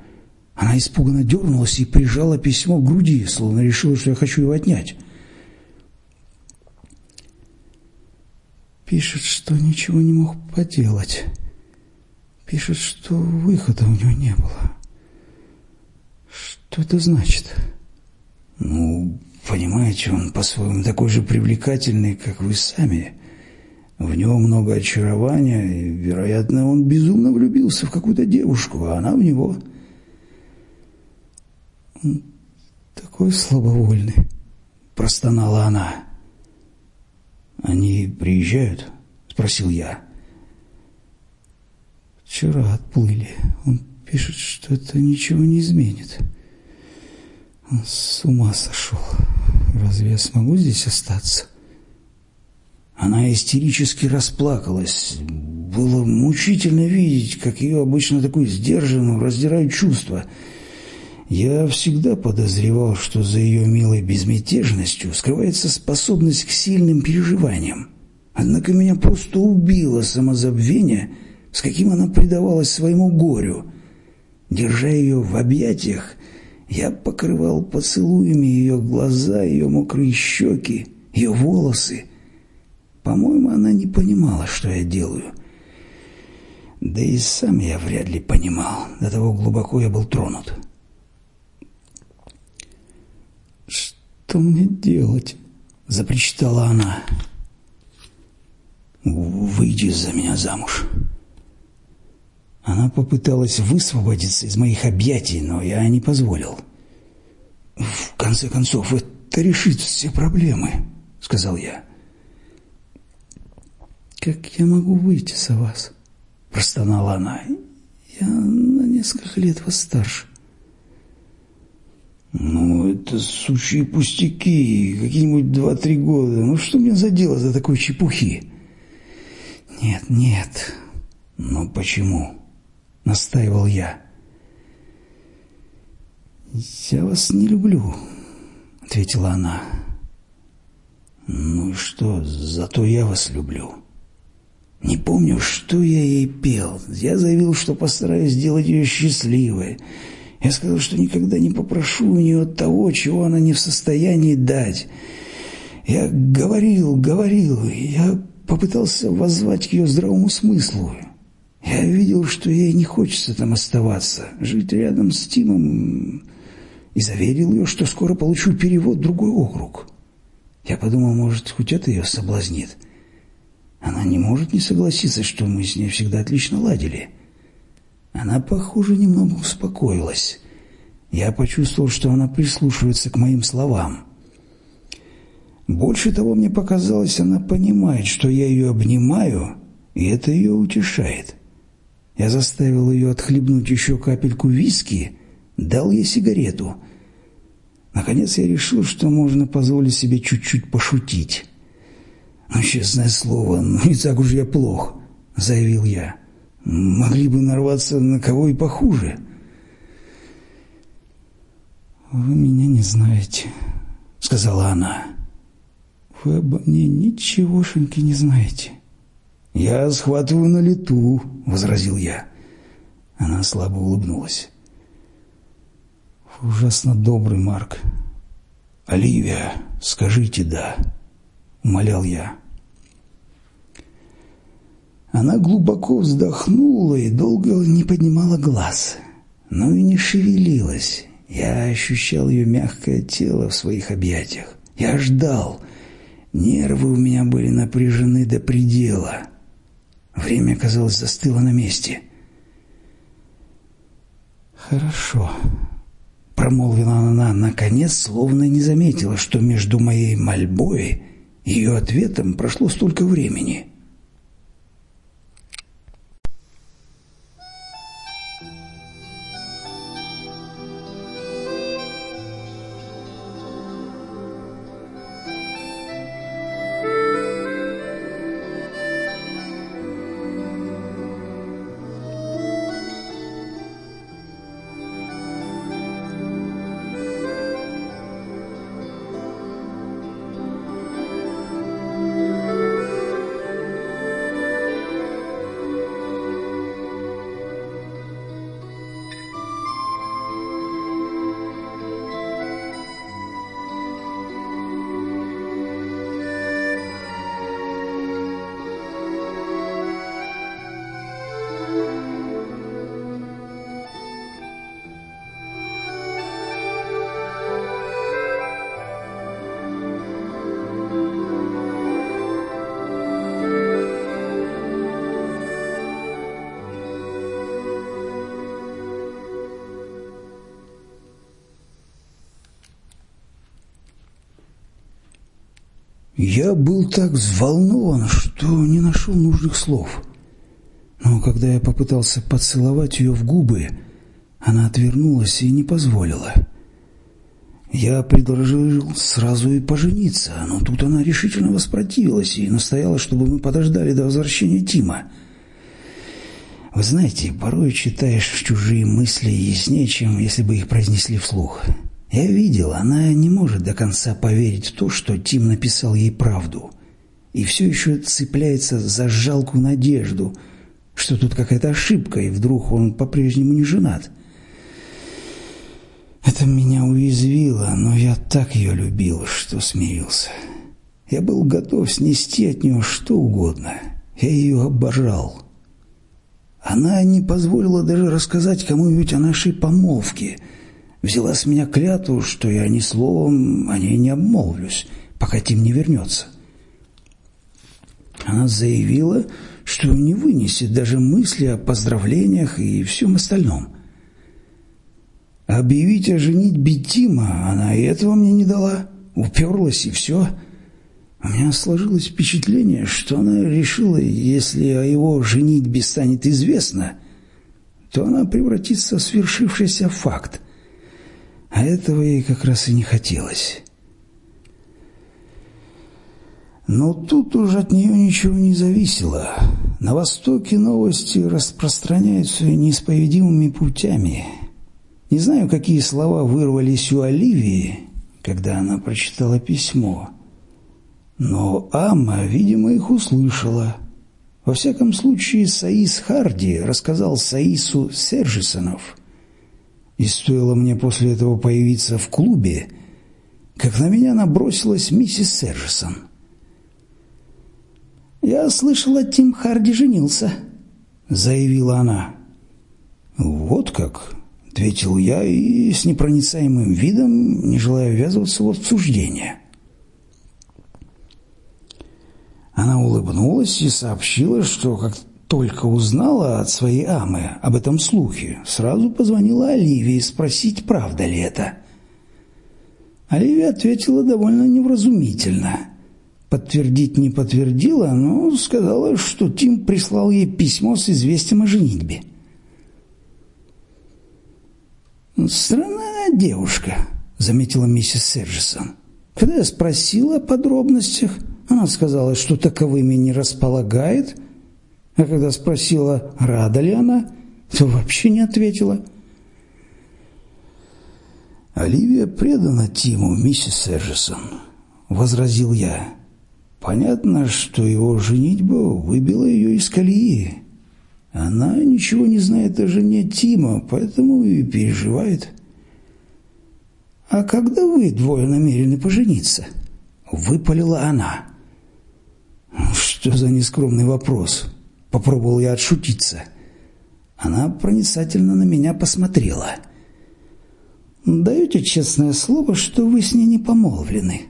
Она испуганно дернулась и прижала письмо к груди, словно решила, что я хочу его отнять. Пишет, что ничего не мог поделать. Пишет, что выхода у него не было. Что это значит? Ну, понимаете, он по-своему такой же привлекательный, как вы сами. В него много очарования, и, вероятно, он безумно влюбился в какую-то девушку, а она в него. «Такой слабовольный», — простонала она. «Они приезжают?» — спросил я. «Вчера отплыли. Он пишет, что это ничего не изменит. Он с ума сошел. Разве я смогу здесь остаться?» Она истерически расплакалась. Было мучительно видеть, как ее обычно такую сдержанную раздирают чувства. Я всегда подозревал, что за ее милой безмятежностью скрывается способность к сильным переживаниям. Однако меня просто убило самозабвение, с каким она предавалась своему горю. Держа ее в объятиях, я покрывал поцелуями ее глаза, ее мокрые щеки, ее волосы, по-моему, она не понимала, что я делаю. Да и сам я вряд ли понимал. До того глубоко я был тронут. «Что мне делать?» — запричитала она. «Выйди за меня замуж». Она попыталась высвободиться из моих объятий, но я не позволил. «В конце концов, это решит все проблемы», — сказал я. «Как я могу выйти за вас?» – простонала она. «Я на несколько лет вас старше». «Ну, это сущие пустяки, какие-нибудь два-три года. Ну, что мне за дело за такой чепухи?» «Нет, нет». «Но почему?» – настаивал я. «Я вас не люблю», – ответила она. «Ну и что, зато я вас люблю». Не помню, что я ей пел. Я заявил, что постараюсь сделать ее счастливой. Я сказал, что никогда не попрошу у нее того, чего она не в состоянии дать. Я говорил, говорил, я попытался воззвать к ее здравому смыслу. Я видел, что ей не хочется там оставаться, жить рядом с Тимом, и заверил ее, что скоро получу перевод в другой округ. Я подумал, может, хоть это ее соблазнит. Она не может не согласиться, что мы с ней всегда отлично ладили. Она, похоже, немного успокоилась. Я почувствовал, что она прислушивается к моим словам. Больше того, мне показалось, она понимает, что я ее обнимаю, и это ее утешает. Я заставил ее отхлебнуть еще капельку виски, дал ей сигарету. Наконец я решил, что можно позволить себе чуть-чуть пошутить. «Ну, честное слово, ну и так уж я плох», — заявил я. «Могли бы нарваться на кого и похуже». «Вы меня не знаете», — сказала она. «Вы обо мне ничегошеньки не знаете». «Я схватываю на лету», — возразил я. Она слабо улыбнулась. Вы ужасно добрый, Марк. «Оливия, скажите «да», — умолял я. Она глубоко вздохнула и долго не поднимала глаз, но и не шевелилась. Я ощущал ее мягкое тело в своих объятиях. Я ждал. Нервы у меня были напряжены до предела. Время, казалось, застыло на месте. «Хорошо», Промолвила она, наконец, словно не заметила, что между моей мольбой и ее ответом прошло столько времени. Я был так взволнован, что не нашел нужных слов. Но когда я попытался поцеловать ее в губы, она отвернулась и не позволила. Я предложил сразу и пожениться, но тут она решительно воспротивилась и настояла, чтобы мы подождали до возвращения Тима. Вы знаете, порой читаешь чужие мысли яснее, чем если бы их произнесли вслух. Я видел, она не может до конца поверить в то, что Тим написал ей правду. И все еще цепляется за жалкую надежду, что тут какая-то ошибка, и вдруг он по-прежнему не женат. Это меня уязвило, но я так ее любил, что смирился. Я был готов снести от нее что угодно. Я ее обожал. Она не позволила даже рассказать кому-нибудь о нашей помолвке – взяла с меня клятву, что я ни словом о ней не обмолвлюсь, пока Тим не вернется. Она заявила, что не вынесет даже мысли о поздравлениях и всем остальном. Объявить о женитьбе Тима она и этого мне не дала, уперлась и все. У меня сложилось впечатление, что она решила, если о его женитьбе станет известно, то она превратится в свершившийся факт, а этого ей как раз и не хотелось. Но тут уже от нее ничего не зависело. На Востоке новости распространяются неисповедимыми путями. Не знаю, какие слова вырвались у Оливии, когда она прочитала письмо. Но Амма, видимо, их услышала. Во всяком случае, Саис Харди рассказал Саису Сержисонов – и стоило мне после этого появиться в клубе, как на меня набросилась миссис Сержисон. «Я слышала, Тим Харди женился», — заявила она. «Вот как», — ответил я и с непроницаемым видом, не желая ввязываться в обсуждение. Она улыбнулась и сообщила, что как только узнала от своей Амы об этом слухе, сразу позвонила Оливии спросить, правда ли это. Оливия ответила довольно невразумительно. Подтвердить не подтвердила, но сказала, что Тим прислал ей письмо с известием о женитьбе. «Странная девушка», — заметила миссис Серджисон. Когда я спросила о подробностях, Она сказала, что таковыми не располагает, а когда спросила, рада ли она, то вообще не ответила. «Оливия предана Тиму, миссис Эджисон», — возразил я. «Понятно, что его женитьба выбила ее из колеи. Она ничего не знает о жене Тима, поэтому и переживает». «А когда вы двое намерены пожениться?» — выпалила она. «Что за нескромный вопрос?» — попробовал я отшутиться. Она проницательно на меня посмотрела. «Даете честное слово, что вы с ней не помолвлены?»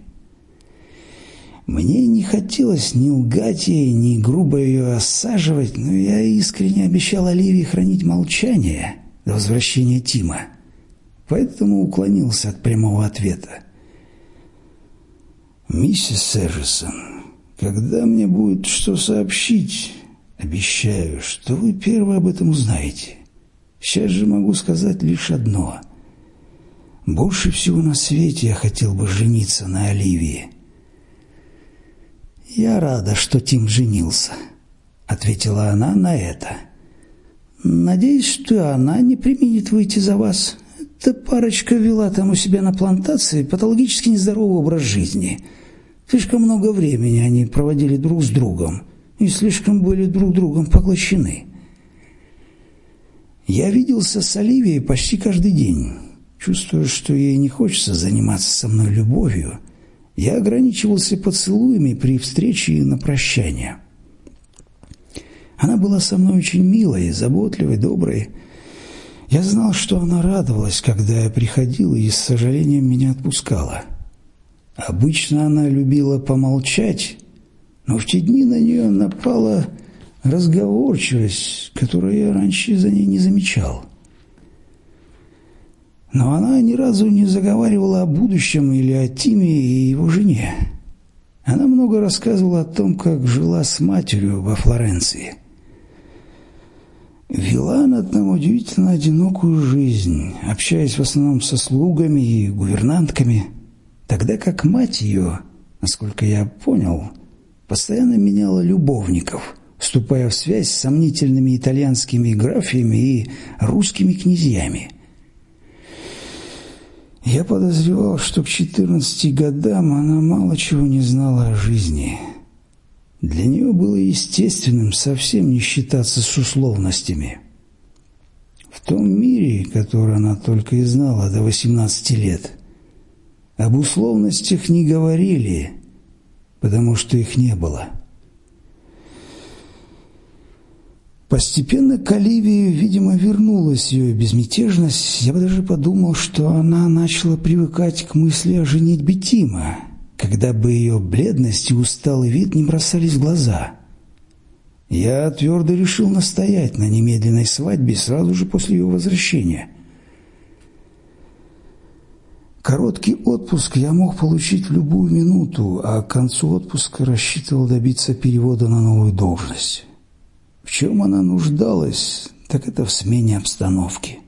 Мне не хотелось ни лгать ей, ни грубо ее осаживать, но я искренне обещал Оливии хранить молчание до возвращения Тима поэтому уклонился от прямого ответа. «Миссис Эджисон, когда мне будет что сообщить, обещаю, что вы первый об этом узнаете. Сейчас же могу сказать лишь одно. Больше всего на свете я хотел бы жениться на Оливии». «Я рада, что Тим женился», — ответила она на это. «Надеюсь, что она не применит выйти за вас эта парочка вела там у себя на плантации патологически нездоровый образ жизни. Слишком много времени они проводили друг с другом и слишком были друг другом поглощены. Я виделся с Оливией почти каждый день. Чувствуя, что ей не хочется заниматься со мной любовью, я ограничивался поцелуями при встрече на прощание. Она была со мной очень милой, заботливой, доброй, я знал, что она радовалась, когда я приходил и с сожалением меня отпускала. Обычно она любила помолчать, но в те дни на нее напала разговорчивость, которую я раньше за ней не замечал. Но она ни разу не заговаривала о будущем или о Тиме и его жене. Она много рассказывала о том, как жила с матерью во Флоренции – Вела она там удивительно одинокую жизнь, общаясь в основном со слугами и гувернантками, тогда как мать ее, насколько я понял, постоянно меняла любовников, вступая в связь с сомнительными итальянскими графиями и русскими князьями. Я подозревал, что к 14 годам она мало чего не знала о жизни – для нее было естественным совсем не считаться с условностями. В том мире, который она только и знала до 18 лет, об условностях не говорили, потому что их не было. Постепенно к Оливии, видимо, вернулась ее безмятежность. Я бы даже подумал, что она начала привыкать к мысли о женитьбе Тима – когда бы ее бледность и усталый вид не бросались в глаза. Я твердо решил настоять на немедленной свадьбе сразу же после ее возвращения. Короткий отпуск я мог получить в любую минуту, а к концу отпуска рассчитывал добиться перевода на новую должность. В чем она нуждалась, так это в смене обстановки.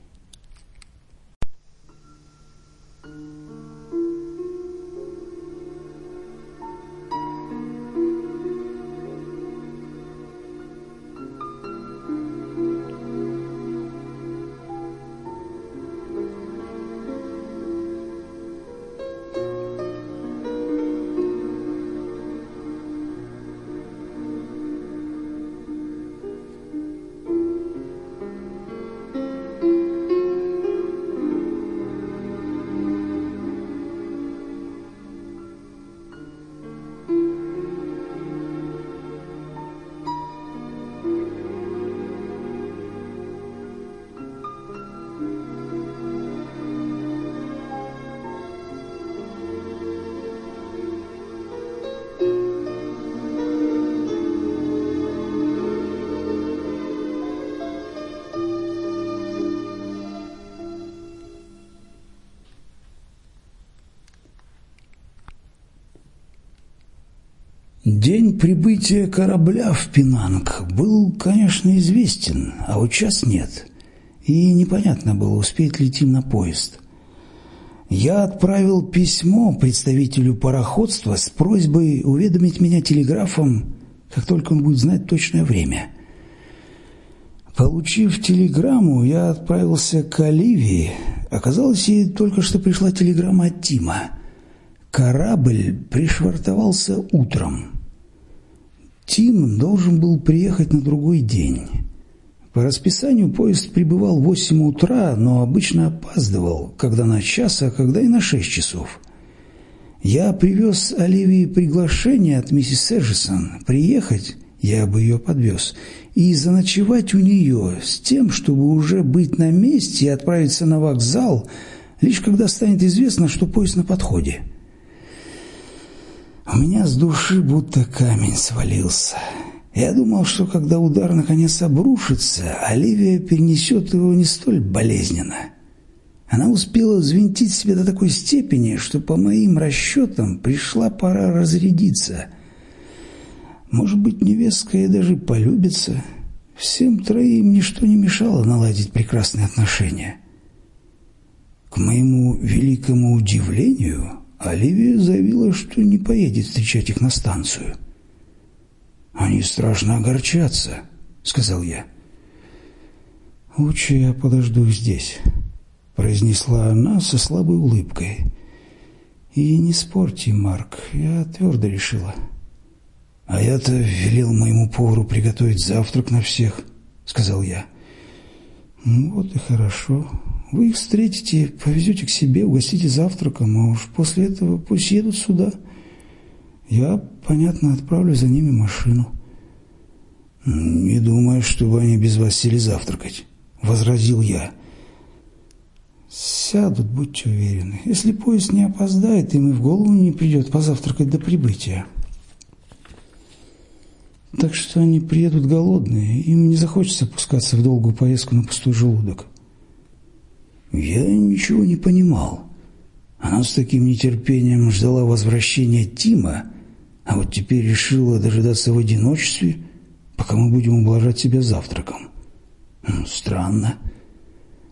Прибытия корабля в Пинанг был, конечно, известен, а вот час нет. И непонятно было, успеет ли Тим на поезд. Я отправил письмо представителю пароходства с просьбой уведомить меня телеграфом, как только он будет знать точное время. Получив телеграмму, я отправился к Оливии. Оказалось, ей только что пришла телеграмма от Тима. Корабль пришвартовался утром. Тим должен был приехать на другой день. По расписанию поезд прибывал в 8 утра, но обычно опаздывал, когда на час, а когда и на 6 часов. Я привез Оливии приглашение от миссис Серджисон приехать, я бы ее подвез, и заночевать у нее с тем, чтобы уже быть на месте и отправиться на вокзал, лишь когда станет известно, что поезд на подходе. У меня с души будто камень свалился. Я думал, что когда удар наконец обрушится, Оливия перенесет его не столь болезненно. Она успела взвинтить себя до такой степени, что по моим расчетам пришла пора разрядиться. Может быть, невестка и даже полюбится. Всем троим ничто не мешало наладить прекрасные отношения. К моему великому удивлению, Оливия заявила, что не поедет встречать их на станцию. «Они страшно огорчатся», — сказал я. «Лучше я подожду здесь», — произнесла она со слабой улыбкой. «И не спорьте, Марк, я твердо решила». «А я-то велел моему повару приготовить завтрак на всех», — сказал я. «Ну «Вот и хорошо. Вы их встретите, повезете к себе, угостите завтраком, а уж после этого пусть едут сюда». Я, понятно, отправлю за ними машину. Не думаю, чтобы они без вас сели завтракать, возразил я. Сядут, будьте уверены. Если поезд не опоздает, им и в голову не придет позавтракать до прибытия. Так что они приедут голодные, им не захочется пускаться в долгую поездку на пустой желудок. Я ничего не понимал. Она с таким нетерпением ждала возвращения Тима, а вот теперь решила дожидаться в одиночестве, пока мы будем ублажать себя завтраком. Странно.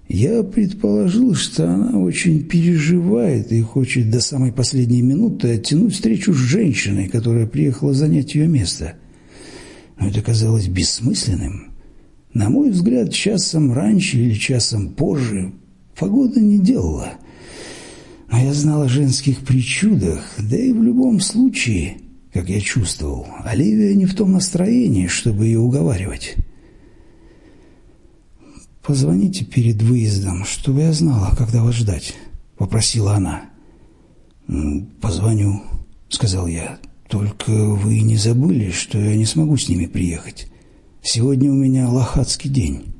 Я предположил, что она очень переживает и хочет до самой последней минуты оттянуть встречу с женщиной, которая приехала занять ее место. Но это казалось бессмысленным. На мой взгляд, часом раньше или часом позже погода не делала. Но я знал о женских причудах, да и в любом случае как я чувствовал, Оливия не в том настроении, чтобы ее уговаривать. «Позвоните перед выездом, чтобы я знала, когда вас ждать», — попросила она. «Позвоню», — сказал я. «Только вы не забыли, что я не смогу с ними приехать. Сегодня у меня лохатский день».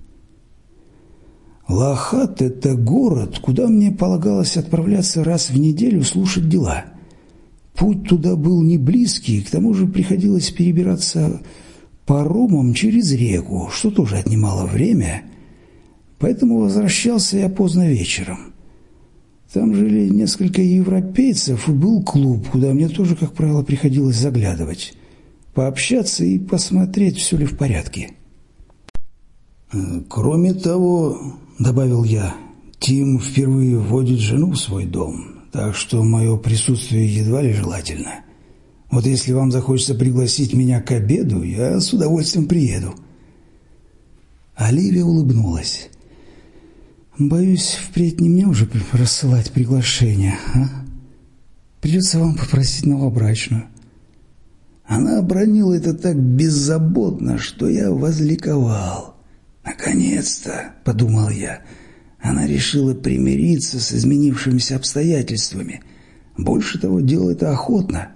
Лохат – это город, куда мне полагалось отправляться раз в неделю слушать дела – Путь туда был не близкий, к тому же приходилось перебираться паромом через реку, что тоже отнимало время, поэтому возвращался я поздно вечером. Там жили несколько европейцев и был клуб, куда мне тоже, как правило, приходилось заглядывать, пообщаться и посмотреть, все ли в порядке. «Кроме того, — добавил я, — Тим впервые вводит жену в свой дом, так что мое присутствие едва ли желательно. Вот если вам захочется пригласить меня к обеду, я с удовольствием приеду». Оливия улыбнулась. «Боюсь, впредь не мне уже рассылать приглашение, а? Придется вам попросить новобрачную». Она обронила это так беззаботно, что я возликовал. «Наконец-то!» — подумал я — она решила примириться с изменившимися обстоятельствами. Больше того, делала это охотно.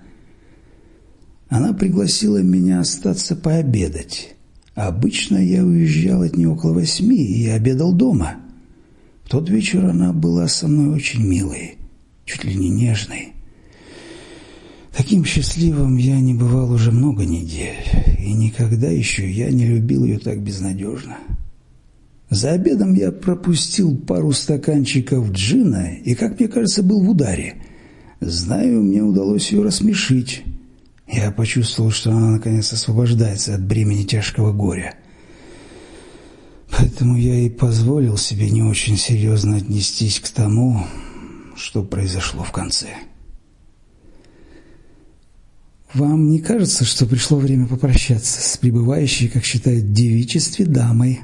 Она пригласила меня остаться пообедать. Обычно я уезжал от нее около восьми и обедал дома. В тот вечер она была со мной очень милой, чуть ли не нежной. Таким счастливым я не бывал уже много недель, и никогда еще я не любил ее так безнадежно. За обедом я пропустил пару стаканчиков джина и, как мне кажется, был в ударе. Знаю, мне удалось ее рассмешить. Я почувствовал, что она наконец освобождается от бремени тяжкого горя. Поэтому я и позволил себе не очень серьезно отнестись к тому, что произошло в конце. «Вам не кажется, что пришло время попрощаться с пребывающей, как считают, девичестве дамой?»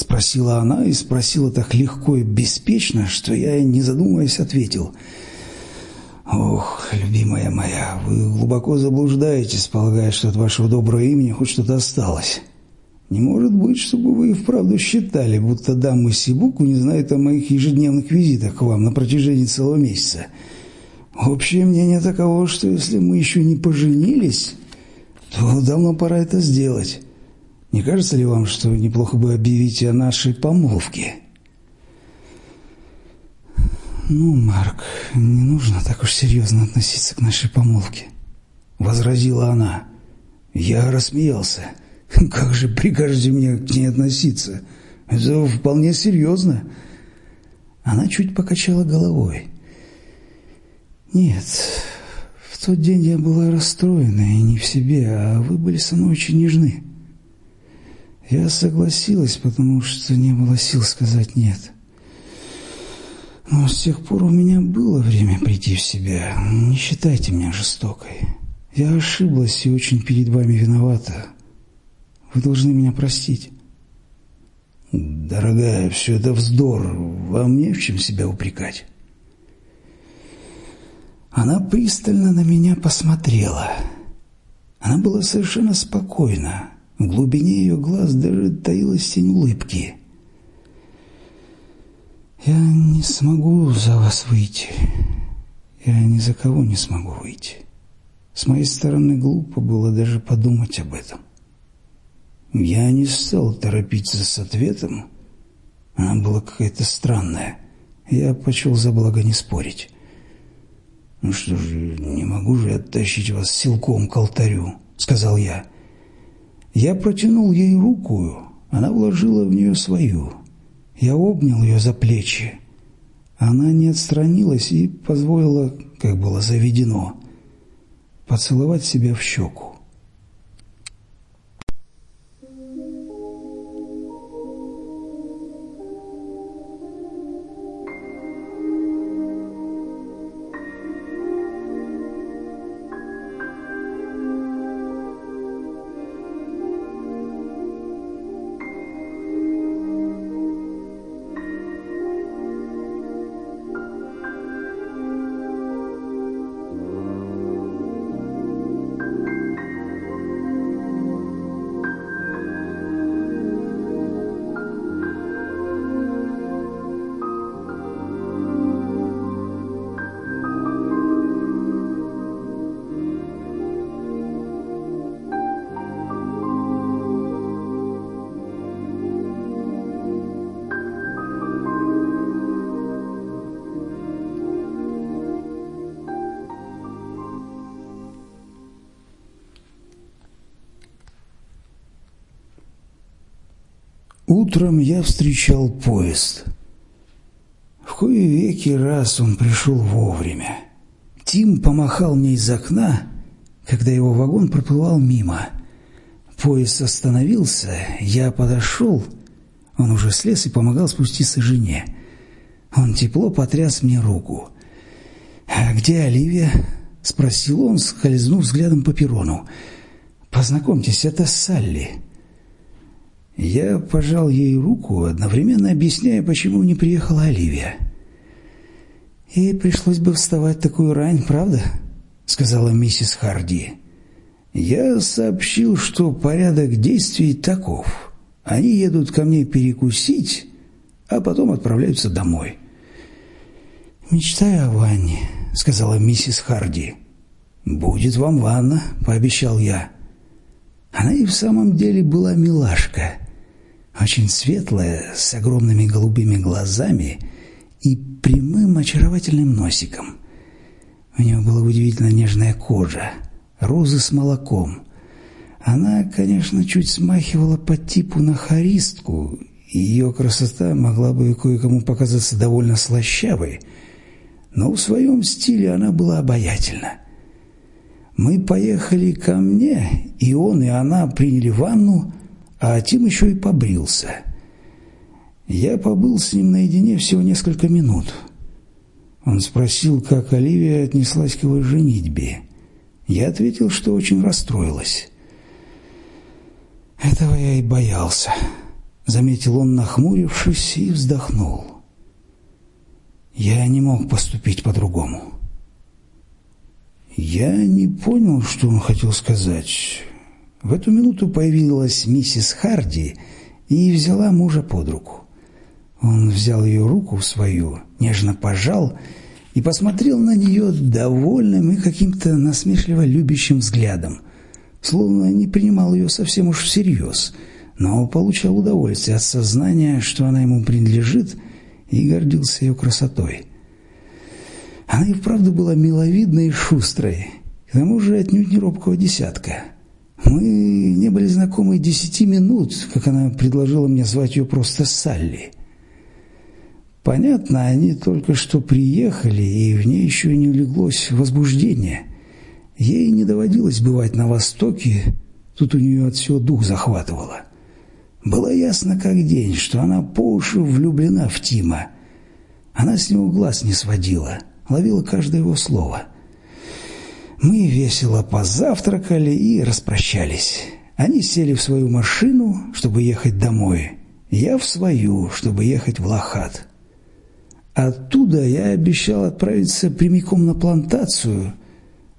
Спросила она и спросила так легко и беспечно, что я, не задумываясь, ответил. «Ох, любимая моя, вы глубоко заблуждаетесь, полагая, что от вашего доброго имени хоть что-то осталось. Не может быть, чтобы вы вправду считали, будто дама Сибуку не знает о моих ежедневных визитах к вам на протяжении целого месяца». Общее мнение таково, что если мы еще не поженились, то давно пора это сделать. Не кажется ли вам, что неплохо бы объявить о нашей помолвке? Ну, Марк, не нужно так уж серьезно относиться к нашей помолвке, возразила она. Я рассмеялся. Как же прикажете мне к ней относиться? Это вполне серьезно. Она чуть покачала головой. Нет, в тот день я была расстроена и не в себе, а вы были со мной очень нежны. Я согласилась, потому что не было сил сказать «нет». Но с тех пор у меня было время прийти в себя. Не считайте меня жестокой. Я ошиблась и очень перед вами виновата. Вы должны меня простить. Дорогая, все это вздор. Вам не в чем себя упрекать. Она пристально на меня посмотрела. Она была совершенно спокойна. В глубине ее глаз даже таилась тень улыбки. «Я не смогу за вас выйти. Я ни за кого не смогу выйти. С моей стороны глупо было даже подумать об этом. Я не стал торопиться с ответом. Она была какая-то странная. Я почел за благо не спорить. «Ну что же, не могу же оттащить вас силком к алтарю», — сказал я. Я протянул ей руку, она вложила в нее свою. Я обнял ее за плечи. Она не отстранилась и позволила, как было заведено, поцеловать себя в щеку. Утром я встречал поезд. В кое веки раз он пришел вовремя. Тим помахал мне из окна, когда его вагон проплывал мимо. Поезд остановился, я подошел, он уже слез и помогал спуститься жене. Он тепло потряс мне руку. «А где Оливия?» — спросил он, скользнув взглядом по перрону. «Познакомьтесь, это Салли». Я пожал ей руку, одновременно объясняя, почему не приехала Оливия. «И пришлось бы вставать такую рань, правда?» — сказала миссис Харди. «Я сообщил, что порядок действий таков. Они едут ко мне перекусить, а потом отправляются домой». «Мечтаю о ванне», — сказала миссис Харди. «Будет вам ванна», — пообещал я. Она и в самом деле была милашка — очень светлая, с огромными голубыми глазами и прямым очаровательным носиком. У нее была удивительно нежная кожа, розы с молоком. Она, конечно, чуть смахивала по типу на харистку, и ее красота могла бы кое-кому показаться довольно слащавой, но в своем стиле она была обаятельна. Мы поехали ко мне, и он, и она приняли ванну, а Тим еще и побрился. Я побыл с ним наедине всего несколько минут. Он спросил, как Оливия отнеслась к его женитьбе. Я ответил, что очень расстроилась. «Этого я и боялся», — заметил он, нахмурившись, и вздохнул. «Я не мог поступить по-другому». Я не понял, что он хотел сказать. В эту минуту появилась миссис Харди и взяла мужа под руку. Он взял ее руку в свою, нежно пожал и посмотрел на нее довольным и каким-то насмешливо любящим взглядом, словно не принимал ее совсем уж всерьез, но получал удовольствие от сознания, что она ему принадлежит, и гордился ее красотой. Она и вправду была миловидной и шустрой, к тому же отнюдь не робкого десятка. Мы не были знакомы десяти минут, как она предложила мне звать ее просто Салли. Понятно, они только что приехали, и в ней еще не улеглось возбуждение. Ей не доводилось бывать на Востоке, тут у нее от всего дух захватывало. Было ясно как день, что она по уши влюблена в Тима. Она с него глаз не сводила – ловила каждое его слово. Мы весело позавтракали и распрощались. Они сели в свою машину, чтобы ехать домой. Я в свою, чтобы ехать в Лохат. Оттуда я обещал отправиться прямиком на плантацию.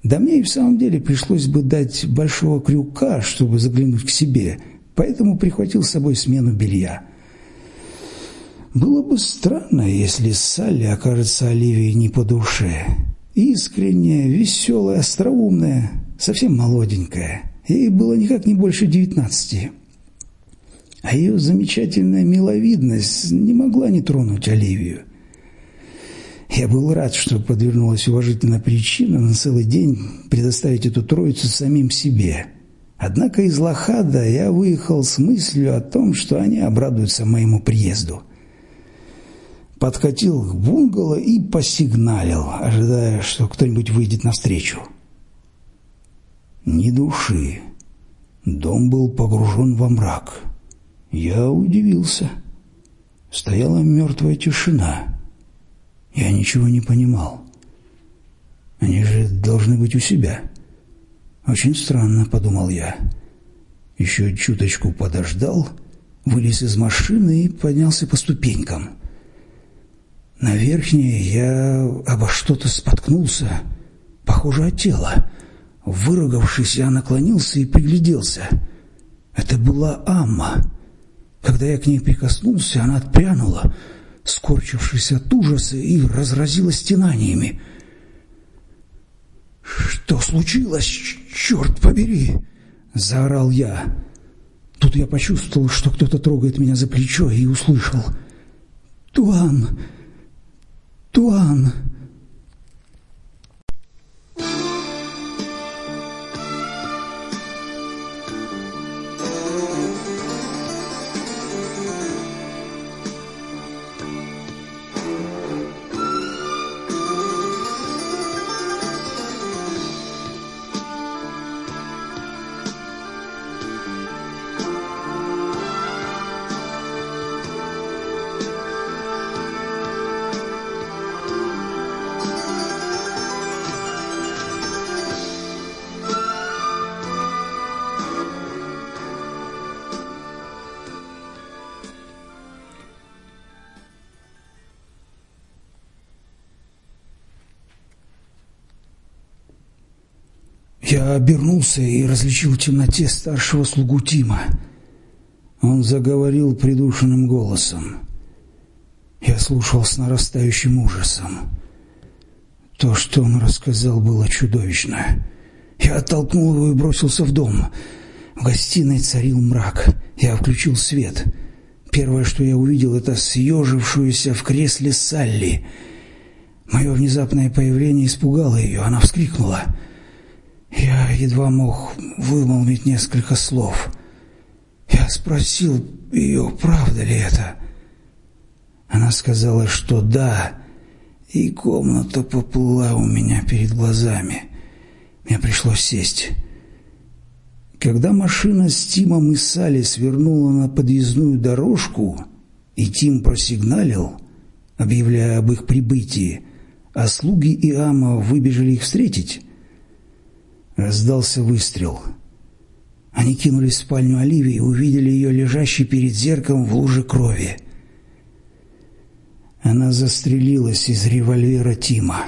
Да мне и в самом деле пришлось бы дать большого крюка, чтобы заглянуть к себе, поэтому прихватил с собой смену белья. Было бы странно, если Салли окажется Оливии не по душе. Искренняя, веселая, остроумная, совсем молоденькая. Ей было никак не больше девятнадцати. А ее замечательная миловидность не могла не тронуть Оливию. Я был рад, что подвернулась уважительная причина на целый день предоставить эту троицу самим себе. Однако из Лохада я выехал с мыслью о том, что они обрадуются моему приезду подкатил к бунгало и посигналил, ожидая, что кто-нибудь выйдет навстречу. Ни души. Дом был погружен во мрак. Я удивился. Стояла мертвая тишина. Я ничего не понимал. Они же должны быть у себя. Очень странно, подумал я. Еще чуточку подождал, вылез из машины и поднялся по ступенькам. На верхней я обо что-то споткнулся, похоже, от тела. Выругавшись, я наклонился и пригляделся. Это была Амма. Когда я к ней прикоснулся, она отпрянула, скорчившись от ужаса, и разразилась стенаниями. «Что случилось? Черт побери!» — заорал я. Тут я почувствовал, что кто-то трогает меня за плечо, и услышал. «Туан!» Туан!» Обернулся и различил в темноте старшего слугу Тима. Он заговорил придушенным голосом. Я слушал с нарастающим ужасом. То, что он рассказал, было чудовищно. Я оттолкнул его и бросился в дом. В гостиной царил мрак. Я включил свет. Первое, что я увидел, это съежившуюся в кресле Салли. Мое внезапное появление испугало ее. Она вскрикнула. Я едва мог вымолвить несколько слов. Я спросил ее, правда ли это. Она сказала, что да, и комната поплыла у меня перед глазами. Мне пришлось сесть. Когда машина с Тимом и Салли свернула на подъездную дорожку, и Тим просигналил, объявляя об их прибытии, а слуги Иама выбежали их встретить. Раздался выстрел. Они кинулись в спальню Оливии и увидели ее лежащей перед зеркалом в луже крови. Она застрелилась из револьвера Тима.